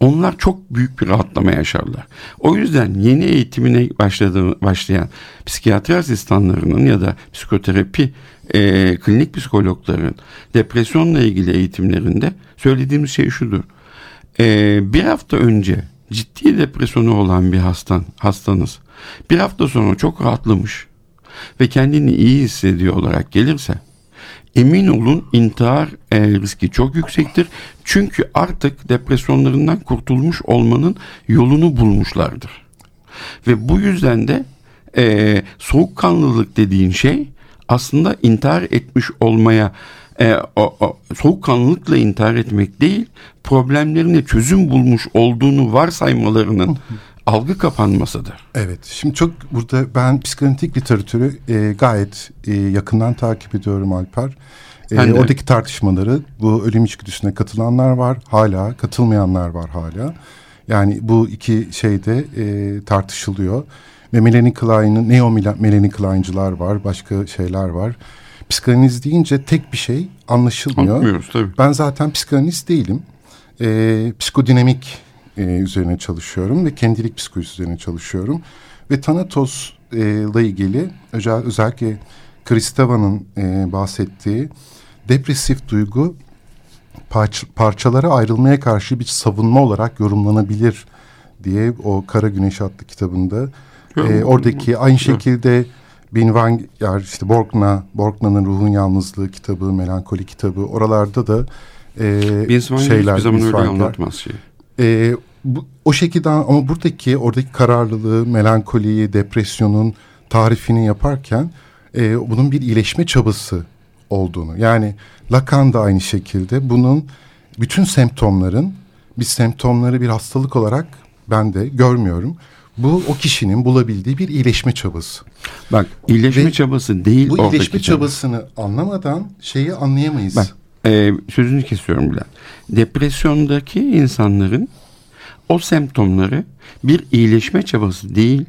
onlar çok büyük bir rahatlama yaşarlar. O yüzden yeni eğitimine başladığı, başlayan psikiyatri asistanlarının ya da psikoterapi e, klinik psikologların depresyonla ilgili eğitimlerinde söylediğimiz şey şudur. E, bir hafta önce ciddi depresyonu olan bir hastan, hastanız bir hafta sonra çok rahatlamış ve kendini iyi hissediyor olarak gelirse emin olun intihar e, riski çok yüksektir. Çünkü artık depresyonlarından kurtulmuş olmanın yolunu bulmuşlardır. Ve bu yüzden de e, soğukkanlılık dediğin şey aslında intihar etmiş olmaya e, o, o, soğukkanlılıkla intihar etmek değil problemlerine çözüm bulmuş olduğunu varsaymalarının algı kapanmasıdır. Evet. Şimdi çok burada ben psikanalitik literatürü e, gayet e, yakından takip ediyorum Alper. E, de. oradaki tartışmaları bu ölüm içgüdüsüne katılanlar var hala, katılmayanlar var hala. Yani bu iki şeyde e, tartışılıyor. Ve Melanie Klein'in, neo Melanie Klein'cılar var, başka şeyler var. Psikanaliz deyince tek bir şey anlaşılmıyor. Anlamıyoruz tabii. Ben zaten psikanalist değilim. Ee, psikodinamik e, üzerine çalışıyorum ve kendilik psikolojisi üzerine çalışıyorum. Ve Thanatos'la ilgili özel, özellikle Kristava'nın e, bahsettiği depresif duygu parç, parçalara ayrılmaya karşı bir savunma olarak yorumlanabilir diye o Kara Güneş adlı kitabında e, oradaki aynı şekilde Bin Wenger işte Borgna, Borgna'nın Ruhun Yalnızlığı kitabı, Melankoli kitabı oralarda da e, Vaughn şeyler, hiçbir zaman öyle anlatmaz şeyi. E, bu, o şekilde ama buradaki oradaki kararlılığı, melankoliyi, depresyonun tarifini yaparken e, bunun bir iyileşme çabası olduğunu. Yani Lacan da aynı şekilde bunun bütün semptomların biz semptomları bir hastalık olarak ben de görmüyorum. Bu o kişinin bulabildiği bir iyileşme çabası. Bak iyileşme Ve çabası değil Bu iyileşme çaba. çabasını anlamadan şeyi anlayamayız. Bak e, sözünü kesiyorum Bülent. Depresyondaki insanların o semptomları bir iyileşme çabası değil,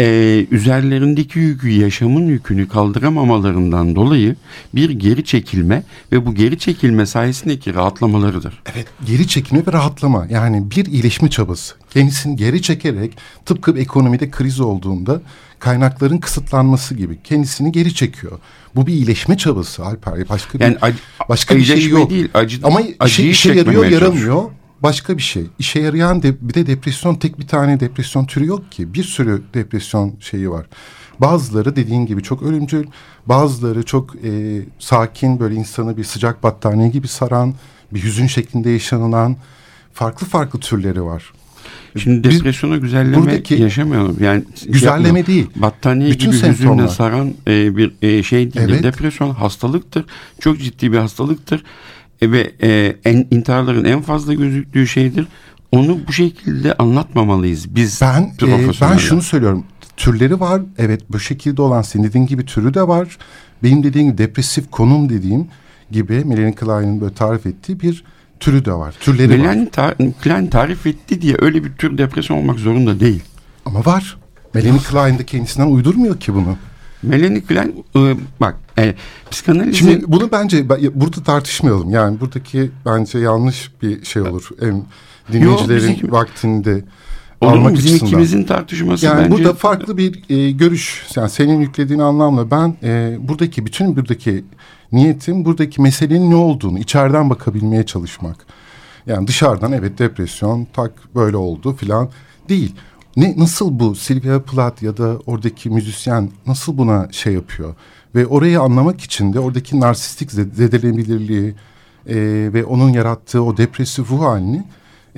e, üzerlerindeki yükü, yaşamın yükünü kaldıramamalarından dolayı bir geri çekilme ve bu geri çekilme sayesindeki rahatlamalarıdır. Evet, geri çekilme ve rahatlama. Yani bir iyileşme çabası. Kendisini geri çekerek tıpkı ekonomide kriz olduğunda kaynakların kısıtlanması gibi kendisini geri çekiyor. Bu bir iyileşme çabası Alper. Başka bir, Yani acı- başka bir şey yok. değil, acı- Ama işe, işe yarıyor yaramıyor. Başka bir şey. İşe yarayan de, bir de depresyon tek bir tane depresyon türü yok ki. Bir sürü depresyon şeyi var. Bazıları dediğin gibi çok ölümcül. Bazıları çok e, sakin böyle insanı bir sıcak battaniye gibi saran bir hüzün şeklinde yaşanılan farklı farklı türleri var. Şimdi Biz depresyona güzelleme buradaki- yaşamayalım. Yani şey Güzelleme yapmayalım. değil. Battaniye Bütün gibi semptomlar. hüzünle saran e, bir e, şey değil. Evet. Depresyon hastalıktır. Çok ciddi bir hastalıktır. E, ve e, en, intiharların en fazla gözüktüğü şeydir. Onu bu şekilde anlatmamalıyız biz Ben e, ben şunu söylüyorum. Türleri var. Evet bu şekilde olan senin dediğin gibi türü de var. Benim dediğim depresif konum dediğim gibi Melanie Klein'in böyle tarif ettiği bir türü de var. Türleri var. Melanie ta- Klein tarif etti diye öyle bir tür depresyon olmak zorunda değil. Ama var. Melanie Klein de kendisinden uydurmuyor ki bunu. Melanie Klein e, bak e, psikanalizin Şimdi bunu bence ben- burada tartışmayalım. Yani buradaki bence yanlış bir şey olur. Hem dinleyicilerin bizim- vaktinde olur almak bizim açısından. ikimizin tartışması Yani bence burada farklı bir e, görüş. Yani senin yüklediğin anlamla ben e, buradaki bütün buradaki niyetim buradaki meselenin ne olduğunu içeriden bakabilmeye çalışmak. Yani dışarıdan evet depresyon tak böyle oldu filan değil. Ne nasıl bu Sylvia Plath ya da oradaki müzisyen nasıl buna şey yapıyor? Ve orayı anlamak için de oradaki narsistik zed- zedelenabilirliği e, ve onun yarattığı o depresif ruh halini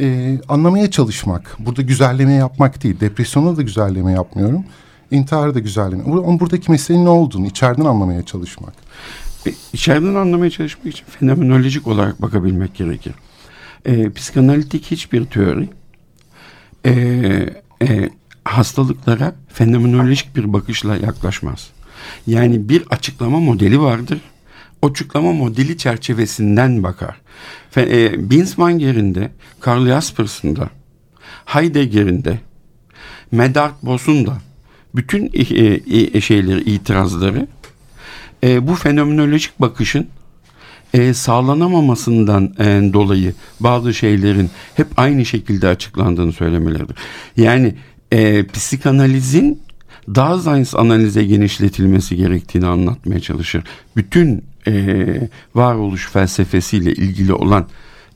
e, anlamaya çalışmak. Burada güzelleme yapmak değil. Depresyona da güzelleme yapmıyorum. İntiharı da güzelleme. Ama buradaki meselenin ne olduğunu içeriden anlamaya çalışmak. E, içeriden anlamaya çalışmak için fenomenolojik olarak bakabilmek gerekir. E, psikanalitik hiçbir teori e, e, hastalıklara fenomenolojik bir bakışla yaklaşmaz. Yani bir açıklama modeli vardır. O açıklama modeli çerçevesinden bakar. Fe, e, Binswanger'in de, Karl Jaspers'ın da, Heidegger'in de, Medard Boss'un da bütün e, e, şeyleri, itirazları e, bu fenomenolojik bakışın e, sağlanamamasından e, dolayı bazı şeylerin hep aynı şekilde açıklandığını söylemeleridir. Yani e, psikanalizin Daseins analize genişletilmesi gerektiğini anlatmaya çalışır. Bütün e, varoluş felsefesiyle ilgili olan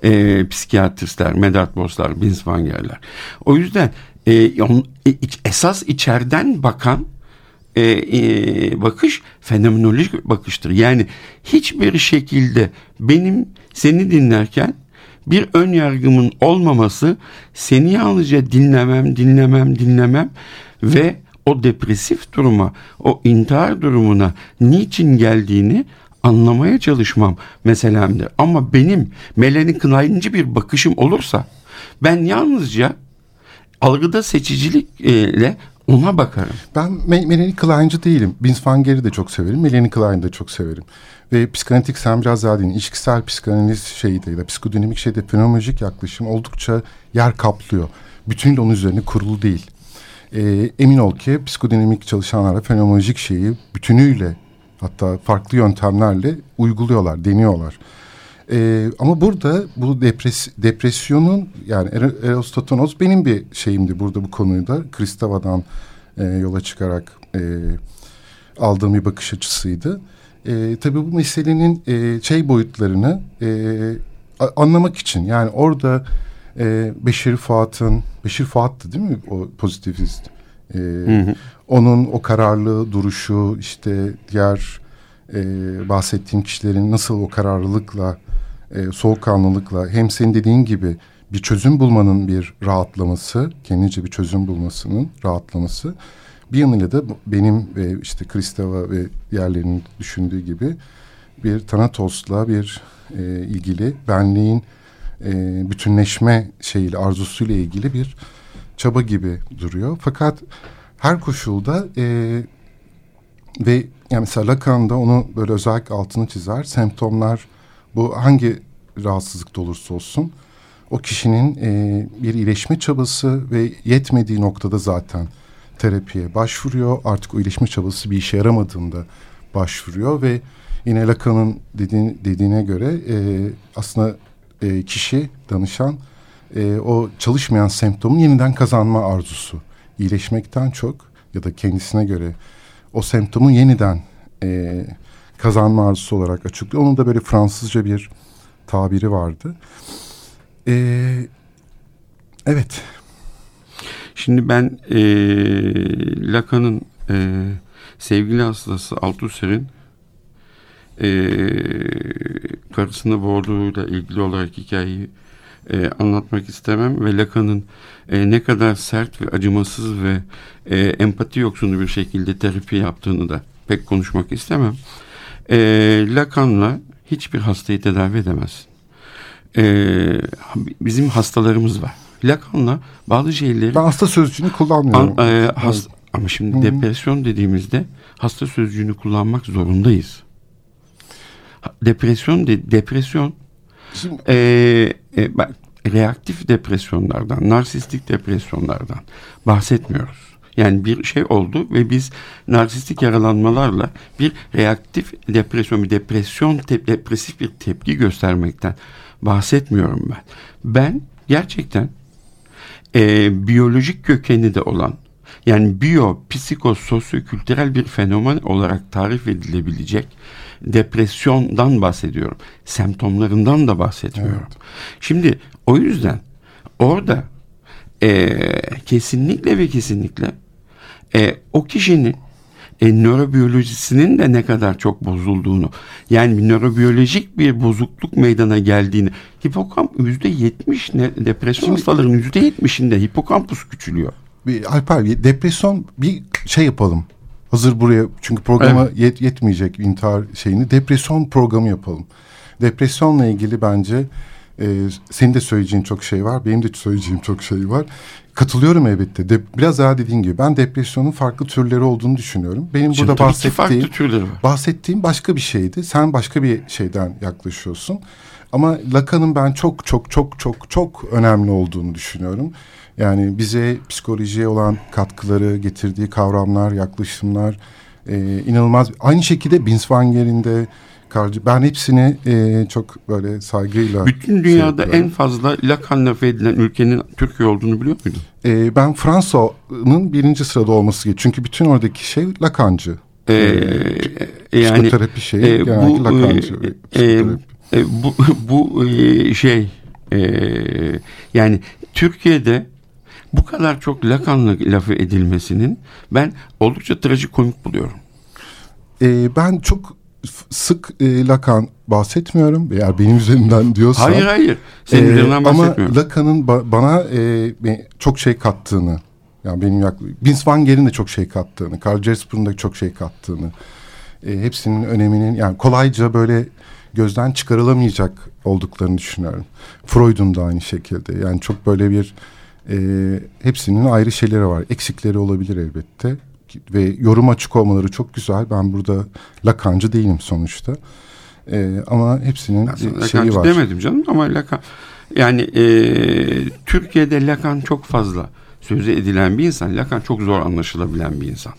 e, psikiyatristler, Medat Boslar, Binswanger'ler. O yüzden e, on, e, esas içeriden bakan e, e, bakış fenomenolojik bakıştır. Yani hiçbir şekilde benim seni dinlerken bir ön yargımın olmaması seni yalnızca dinlemem, dinlemem, dinlemem ve o depresif duruma, o intihar durumuna niçin geldiğini anlamaya çalışmam meselemdir. Ama benim Melanie Klein'ci bir bakışım olursa ben yalnızca algıda seçicilikle ona bakarım. Ben Me- Melanie Klein'ci değilim. Binswanger'i de çok severim. Melanie Klein'i de çok severim. Ve psikanalitik değil. İlişkisel psikanaliz şeyde ya da psikodinamik şeyde fenomenolojik yaklaşım oldukça yer kaplıyor. Bütünüyle onun üzerine kurulu değil. Ee, emin ol ki psikodinamik çalışanlar fenomenolojik şeyi bütünüyle hatta farklı yöntemlerle uyguluyorlar, deniyorlar. Ee, ama burada bu depres depresyonun yani Erostotonos benim bir şeyimdi burada bu konuyu da Kristava'dan e, yola çıkarak e, aldığım bir bakış açısıydı. E, tabii bu meselenin e, şey boyutlarını e, anlamak için yani orada e, Beşir Fuat'ın Beşir Fuat'tı değil mi o pozitivist? E, hı hı. Onun o kararlı duruşu işte diğer e, bahsettiğim kişilerin nasıl o kararlılıkla e, soğukkanlılıkla hem senin dediğin gibi bir çözüm bulmanın bir rahatlaması, kendince bir çözüm bulmasının rahatlaması. Bir yanıyla da benim ve işte Kristeva ve diğerlerinin düşündüğü gibi bir Tanatos'la bir e, ilgili benliğin e, bütünleşme şeyiyle arzusuyla ilgili bir çaba gibi duruyor. Fakat her koşulda e, ve yani mesela Lacan'da onu böyle özellikle altını çizer. Semptomlar bu hangi rahatsızlıkta olursa olsun o kişinin e, bir iyileşme çabası ve yetmediği noktada zaten terapiye başvuruyor. Artık o iyileşme çabası bir işe yaramadığında başvuruyor ve yine Lacan'ın dediğin, dediğine göre e, aslında e, kişi danışan e, o çalışmayan semptomun yeniden kazanma arzusu. iyileşmekten çok ya da kendisine göre o semptomun yeniden e, kazanma arzusu olarak açıklıyor. Onun da böyle Fransızca bir tabiri vardı. Ee, evet. Şimdi ben e, Lacan'ın e, sevgili hastası Althusser'in e, karısını boğduğuyla ilgili olarak hikayeyi e, anlatmak istemem ve Lacan'ın e, ne kadar sert ve acımasız ve e, empati yoksunu bir şekilde terapi yaptığını da pek konuşmak istemem. E, Lacan'la hiçbir hastayı tedavi edemezsin. Ee, bizim hastalarımız var. Lacan'la bazı şeyleri... Ben hasta sözcüğünü kullanmıyorum. An, e, has, ama şimdi Hı-hı. depresyon dediğimizde hasta sözcüğünü kullanmak zorundayız. Depresyon de, depresyon şimdi... e, e, bak, reaktif depresyonlardan, narsistik depresyonlardan bahsetmiyoruz. Yani bir şey oldu ve biz narsistik yaralanmalarla bir reaktif depresyon, bir depresyon, te, depresif bir tepki göstermekten bahsetmiyorum ben. Ben gerçekten e, biyolojik kökeni de olan yani biyo, psiko, sosyo-kültürel bir fenomen olarak tarif edilebilecek depresyondan bahsediyorum. Semptomlarından da bahsetmiyorum. Evet. Şimdi o yüzden orada e, kesinlikle ve kesinlikle e, o kişinin e, nörobiyolojisinin de ne kadar çok bozulduğunu yani nörobiyolojik bir bozukluk meydana geldiğini hipokamp yüzde yetmiş depresyon hastaların yüzde yetmişinde hipokampus küçülüyor. Bir, Alper depresyon bir şey yapalım. Hazır buraya çünkü programa evet. yet, yetmeyecek intihar şeyini depresyon programı yapalım. Depresyonla ilgili bence e, senin de söyleyeceğin çok şey var. Benim de söyleyeceğim çok şey var. Katılıyorum elbette. De, biraz daha dediğin gibi ben depresyonun farklı türleri olduğunu düşünüyorum. Benim Şimdi burada bahsettiğim bahsettiğim başka bir şeydi. Sen başka bir şeyden yaklaşıyorsun. Ama Lacan'ın ben çok çok çok çok çok önemli olduğunu düşünüyorum. Yani bize psikolojiye olan katkıları, getirdiği kavramlar, yaklaşımlar e, inanılmaz. Aynı şekilde Binswanger'in de Karcı. Ben hepsini e, çok böyle saygıyla... Bütün dünyada şey en fazla Lacan lafı edilen ülkenin Türkiye olduğunu biliyor muydun? E, ben Fransa'nın birinci sırada olması gerekiyor. Çünkü bütün oradaki şey Lacancı. Ee, yani Psikoterapi şeyi e, genellikle bu Lacancı. e, e, e, bu bu e, şey e, yani Türkiye'de bu kadar çok Lacan'la lafı edilmesinin ben oldukça trajikomik buluyorum. E, ben çok sık e, Lacan bahsetmiyorum. Eğer benim üzerimden diyorsan. Hayır hayır. Senin Ee, üzerinden ama bahsetmiyorum. Lacan'ın ba- bana e, çok şey kattığını, yani benim yaklaşık Vince Van Geer'in de çok şey kattığını, Carl Jasper'ın da çok şey kattığını, e, hepsinin öneminin yani kolayca böyle gözden çıkarılamayacak olduklarını düşünüyorum. Freud'un da aynı şekilde. Yani çok böyle bir e, hepsinin ayrı şeyleri var. Eksikleri olabilir elbette. Ve yorum açık olmaları çok güzel. Ben burada Lacancı değilim sonuçta. E, ama hepsinin sana e, şeyi var. demedim canım ama Lacan yani e, Türkiye'de Lacan çok fazla sözü edilen bir insan. Lacan çok zor anlaşılabilen bir insan.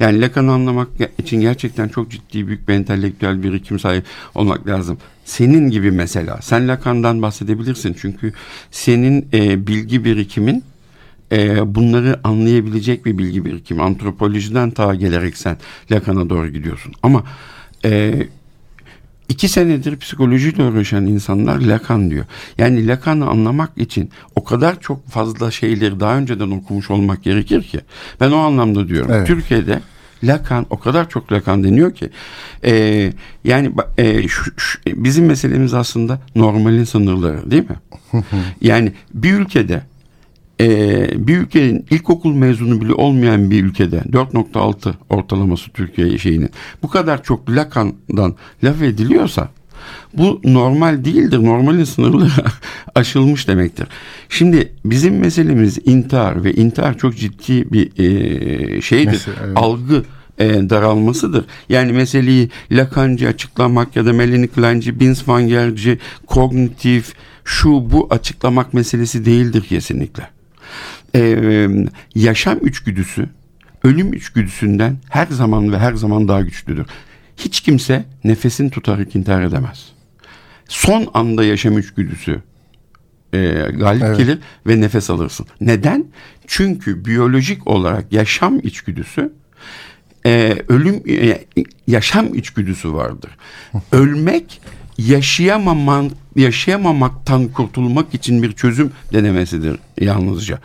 Yani Lacan'ı anlamak için gerçekten çok ciddi büyük bir entelektüel birikim sahip olmak lazım. Senin gibi mesela sen Lacan'dan bahsedebilirsin çünkü senin e, bilgi birikimin e, bunları anlayabilecek bir bilgi birikimi. Antropolojiden ta gelerek sen Lacan'a doğru gidiyorsun. Ama e, iki senedir psikolojiyle uğraşan insanlar Lacan diyor. Yani Lacan'ı anlamak için o kadar çok fazla şeyleri daha önceden okumuş olmak gerekir ki. Ben o anlamda diyorum. Evet. Türkiye'de Lacan o kadar çok Lacan deniyor ki. e, yani e, şu- şu- bizim meselemiz aslında normalin sınırları değil mi? yani bir ülkede ee, bir ülkenin ilkokul mezunu bile olmayan bir ülkede 4.6 ortalaması Türkiye şeyinin bu kadar çok Lacan'dan laf ediliyorsa bu normal değildir. Normalin sınırları aşılmış demektir. Şimdi bizim meselemiz intihar ve intihar çok ciddi bir e, şeydir. Mesele, evet. Algı e, daralmasıdır. Yani meseleyi Lacancı açıklamak ya da Melanie Kleinci, Geer'ci, kognitif, şu bu açıklamak meselesi değildir kesinlikle. Ee, yaşam içgüdüsü ölüm içgüdüsünden her zaman ve her zaman daha güçlüdür. Hiç kimse nefesini tutarak intihar edemez. Son anda yaşam içgüdüsü e, galip Evet. gelir ve nefes alırsın. Neden? Çünkü biyolojik olarak yaşam içgüdüsü e, ölüm e, yaşam içgüdüsü vardır. Ölmek yaşayamaman yaşayamamaktan kurtulmak için bir çözüm denemesidir yalnızca.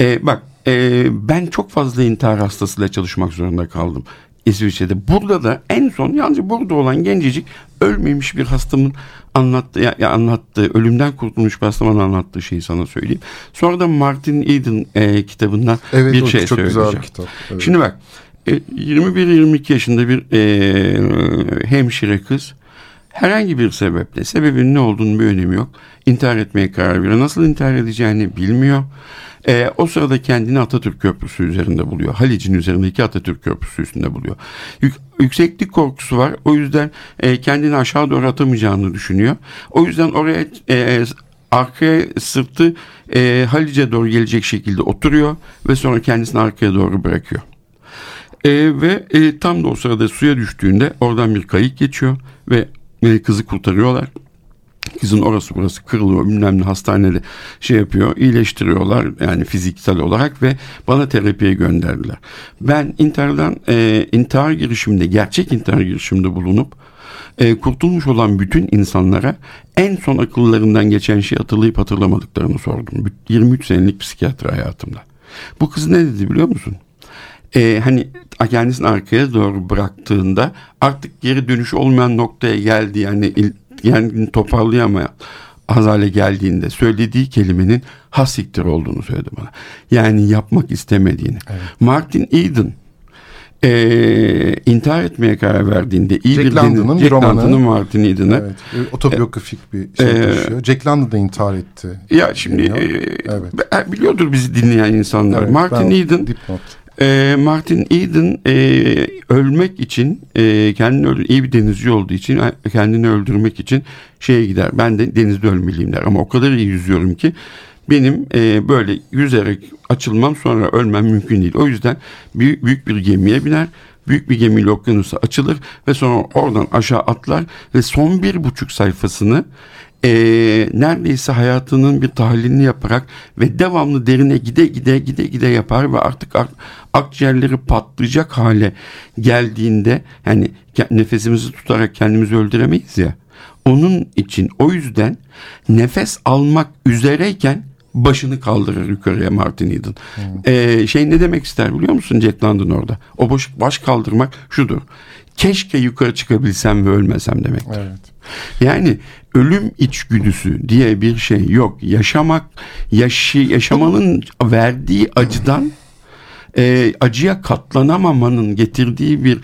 E, bak e, ben çok fazla intihar hastasıyla çalışmak zorunda kaldım. İsviçre'de. Burada da en son yalnızca burada olan gencecik ölmemiş bir hastamın anlattığı, ya, ya anlattığı, ölümden kurtulmuş bir hastamın anlattığı şeyi sana söyleyeyim. Sonra da Martin Eden e, kitabından Evet, bir şey çok güzel söyleyeceğim. bir kitap. Evet. Şimdi bak e, 21-22 yaşında bir e, hemşire kız herhangi bir sebeple sebebin ne olduğunu bir önemi yok. İntihar etmeye karar veriyor. Nasıl intihar edeceğini bilmiyor. E, o sırada kendini Atatürk Köprüsü üzerinde buluyor. Halic'in üzerindeki Atatürk Köprüsü üstünde buluyor. Yük- yükseklik korkusu var. O yüzden e, kendini aşağı doğru atamayacağını düşünüyor. O yüzden oraya e, arkaya sırtı e, Halic'e doğru gelecek şekilde oturuyor ve sonra kendisini arkaya doğru bırakıyor. E, ve e, tam da o sırada suya düştüğünde oradan bir kayık geçiyor ve kızı kurtarıyorlar. Kızın orası burası kırılıyor bilmem ne hastanede şey yapıyor iyileştiriyorlar yani fiziksel olarak ve bana terapiye gönderdiler. Ben intihardan e, intihar girişiminde gerçek intihar girişiminde bulunup e, kurtulmuş olan bütün insanlara en son akıllarından geçen şeyi hatırlayıp hatırlamadıklarını sordum. 23 senelik psikiyatri hayatımda. Bu kız ne dedi biliyor musun? Ee, hani kendisini arkaya doğru bıraktığında artık geri dönüş olmayan noktaya geldi yani yani toparlayamayan az hale geldiğinde söylediği kelimenin hasiktir olduğunu söyledi bana. Yani yapmak istemediğini. Martin Eden ee, intihar etmeye karar verdiğinde iyi Jack London'ın Jack romanı. London'ın Martin Eden'ı Evet, e, otobiyografik bir şey e, taşıyor. Jack London da intihar etti. ya şimdi e, Evet. biliyordur bizi dinleyen insanlar. Evet, Martin Eden dipnot. E, Martin Eden e, ölmek için e, kendini öldür iyi bir denizci olduğu için kendini öldürmek için şeye gider. Ben de denizde ölmeliyim der ama o kadar iyi yüzüyorum ki benim e, böyle yüzerek açılmam sonra ölmem mümkün değil. O yüzden büyük, büyük bir gemiye biner büyük bir gemiyle okyanusa açılır ve sonra oradan aşağı atlar ve son bir buçuk sayfasını e, neredeyse hayatının bir tahlilini yaparak ve devamlı derine gide gide gide gide yapar ve artık ak- akciğerleri patlayacak hale geldiğinde yani nefesimizi tutarak kendimizi öldüremeyiz ya. Onun için o yüzden nefes almak üzereyken başını kaldırır yukarıya Martin Eden. Ee, şey ne demek ister biliyor musun Jack London orada? O baş, baş kaldırmak şudur. Keşke yukarı çıkabilsem ve ölmesem demektir. Evet. Yani ölüm içgüdüsü diye bir şey yok. Yaşamak, yaşı, yaşamanın verdiği acıdan e, acıya katlanamamanın getirdiği bir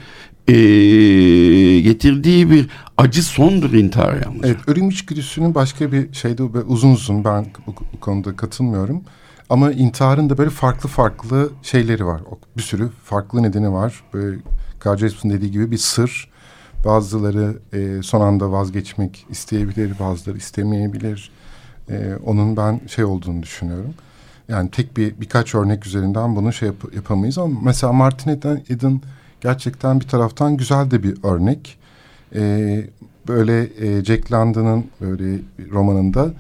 e, getirdiği bir acı sondur intihar yalnız. Evet, ölüm içgüdüsünün başka bir şeyde uzun uzun ben bu, bu konuda katılmıyorum. Ama intiharın da böyle farklı farklı şeyleri var. Bir sürü farklı nedeni var. Böyle Carl dediği gibi bir sır. Bazıları e, son anda vazgeçmek isteyebilir, bazıları istemeyebilir. E, onun ben şey olduğunu düşünüyorum. Yani tek bir birkaç örnek üzerinden bunu şey yap- yapamayız ama mesela Martin Eden, gerçekten bir taraftan güzel de bir örnek. E, böyle e, Jack London'ın böyle romanında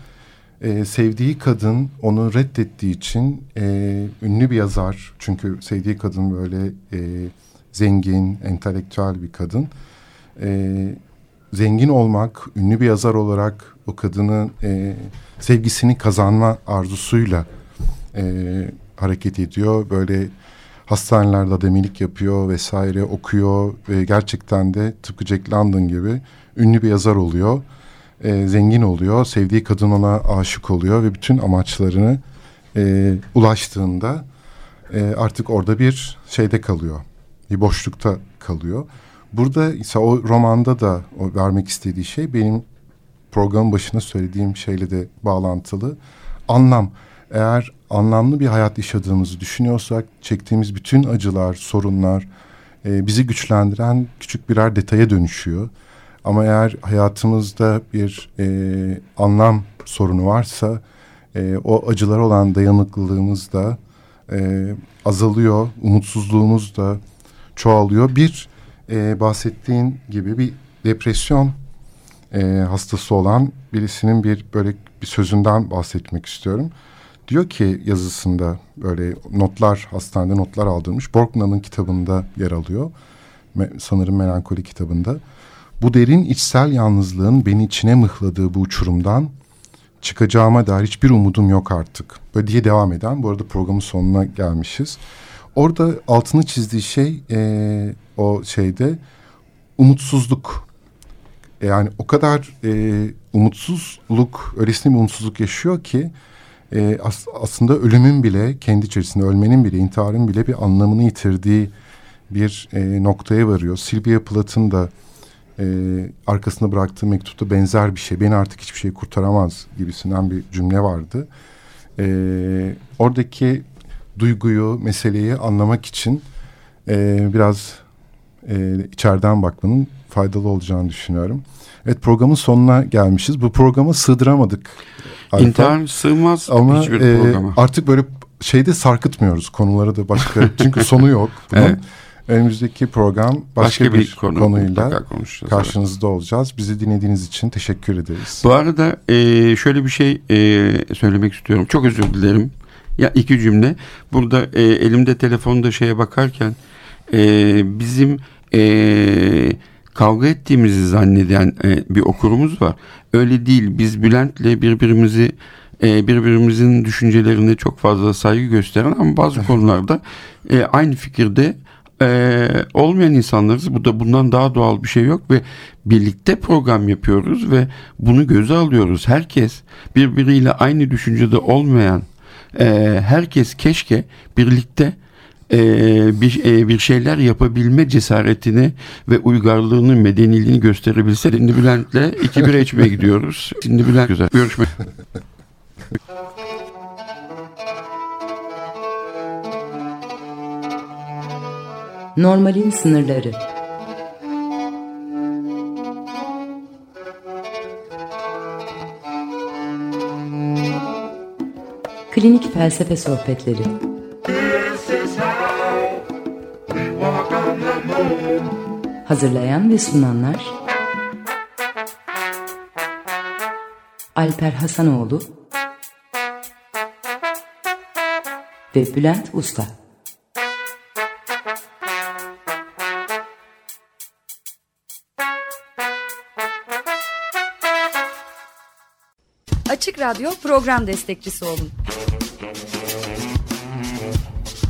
e, sevdiği kadın onu reddettiği için e, ünlü bir yazar çünkü sevdiği kadın böyle e, zengin, entelektüel bir kadın. E, zengin olmak, ünlü bir yazar olarak o kadının e, sevgisini kazanma arzusuyla e, hareket ediyor. Böyle hastanelerde ademilik yapıyor vesaire okuyor ve gerçekten de tıpkı Jack London gibi ünlü bir yazar oluyor. E, zengin oluyor, sevdiği kadın ona aşık oluyor ve bütün amaçlarını e, ulaştığında e, artık orada bir şeyde kalıyor. Bir boşlukta kalıyor. Burada ise o romanda da o vermek istediği şey benim programın başında söylediğim şeyle de bağlantılı. Anlam. Eğer anlamlı bir hayat yaşadığımızı düşünüyorsak çektiğimiz bütün acılar, sorunlar e, bizi güçlendiren küçük birer detaya dönüşüyor. Ama eğer hayatımızda bir e, anlam sorunu varsa e, o acılara olan dayanıklılığımız da e, azalıyor, umutsuzluğumuz da çoğalıyor. Bir e, bahsettiğin gibi bir depresyon e, hastası olan birisinin bir böyle bir sözünden bahsetmek istiyorum. Diyor ki yazısında böyle notlar hastanede notlar aldırmış. Borkman'ın kitabında yer alıyor. Me, sanırım Melankoli kitabında. Bu derin içsel yalnızlığın beni içine mıhladığı bu uçurumdan çıkacağıma dair hiçbir umudum yok artık. Böyle diye devam eden. Bu arada programın sonuna gelmişiz. Orada altını çizdiği şey e, o şeyde umutsuzluk. Yani o kadar e, umutsuzluk, öylesine bir umutsuzluk yaşıyor ki e, as, aslında ölümün bile kendi içerisinde ölmenin bile intiharın bile bir anlamını yitirdiği bir e, noktaya varıyor. Sylvia Plath'ın da e, arkasında bıraktığı mektupta benzer bir şey. Beni artık hiçbir şey kurtaramaz gibisinden bir cümle vardı. E, oradaki duyguyu, meseleyi anlamak için e, biraz e, içeriden bakmanın faydalı olacağını düşünüyorum. Evet programın sonuna gelmişiz. Bu programa sığdıramadık. Alfa. İntihar sığmaz Ama hiçbir e, programa. artık böyle şeyde sarkıtmıyoruz konuları da başka. çünkü sonu yok. Bunun. Evet. Önümüzdeki program başka, Başka bir, bir konu konuyla karşınızda olacağız. Bizi dinlediğiniz için teşekkür ederiz. Bu arada e, şöyle bir şey e, söylemek istiyorum. Çok özür dilerim. Ya iki cümle. Burada e, elimde telefonda şeye bakarken e, bizim e, kavga ettiğimizi zanneden e, bir okurumuz var. Öyle değil. Biz Bülent'le birbirimizi e, birbirimizin düşüncelerine çok fazla saygı gösteren ama bazı konularda e, aynı fikirde e, olmayan insanlarız. Bu da bundan daha doğal bir şey yok ve birlikte program yapıyoruz ve bunu göze alıyoruz. Herkes birbiriyle aynı düşüncede olmayan e, herkes keşke birlikte e, bir e, bir şeyler yapabilme cesaretini ve uygarlığını, medeniliğini gösterebilse. Şimdi Bülent'le iki bira içmeye gidiyoruz. Şimdi Bülent güzel. Görüşmek Normalin sınırları. Klinik felsefe sohbetleri. Hazırlayan ve sunanlar Alper Hasanoğlu ve Bülent Usta. Açık Radyo program destekçisi olun.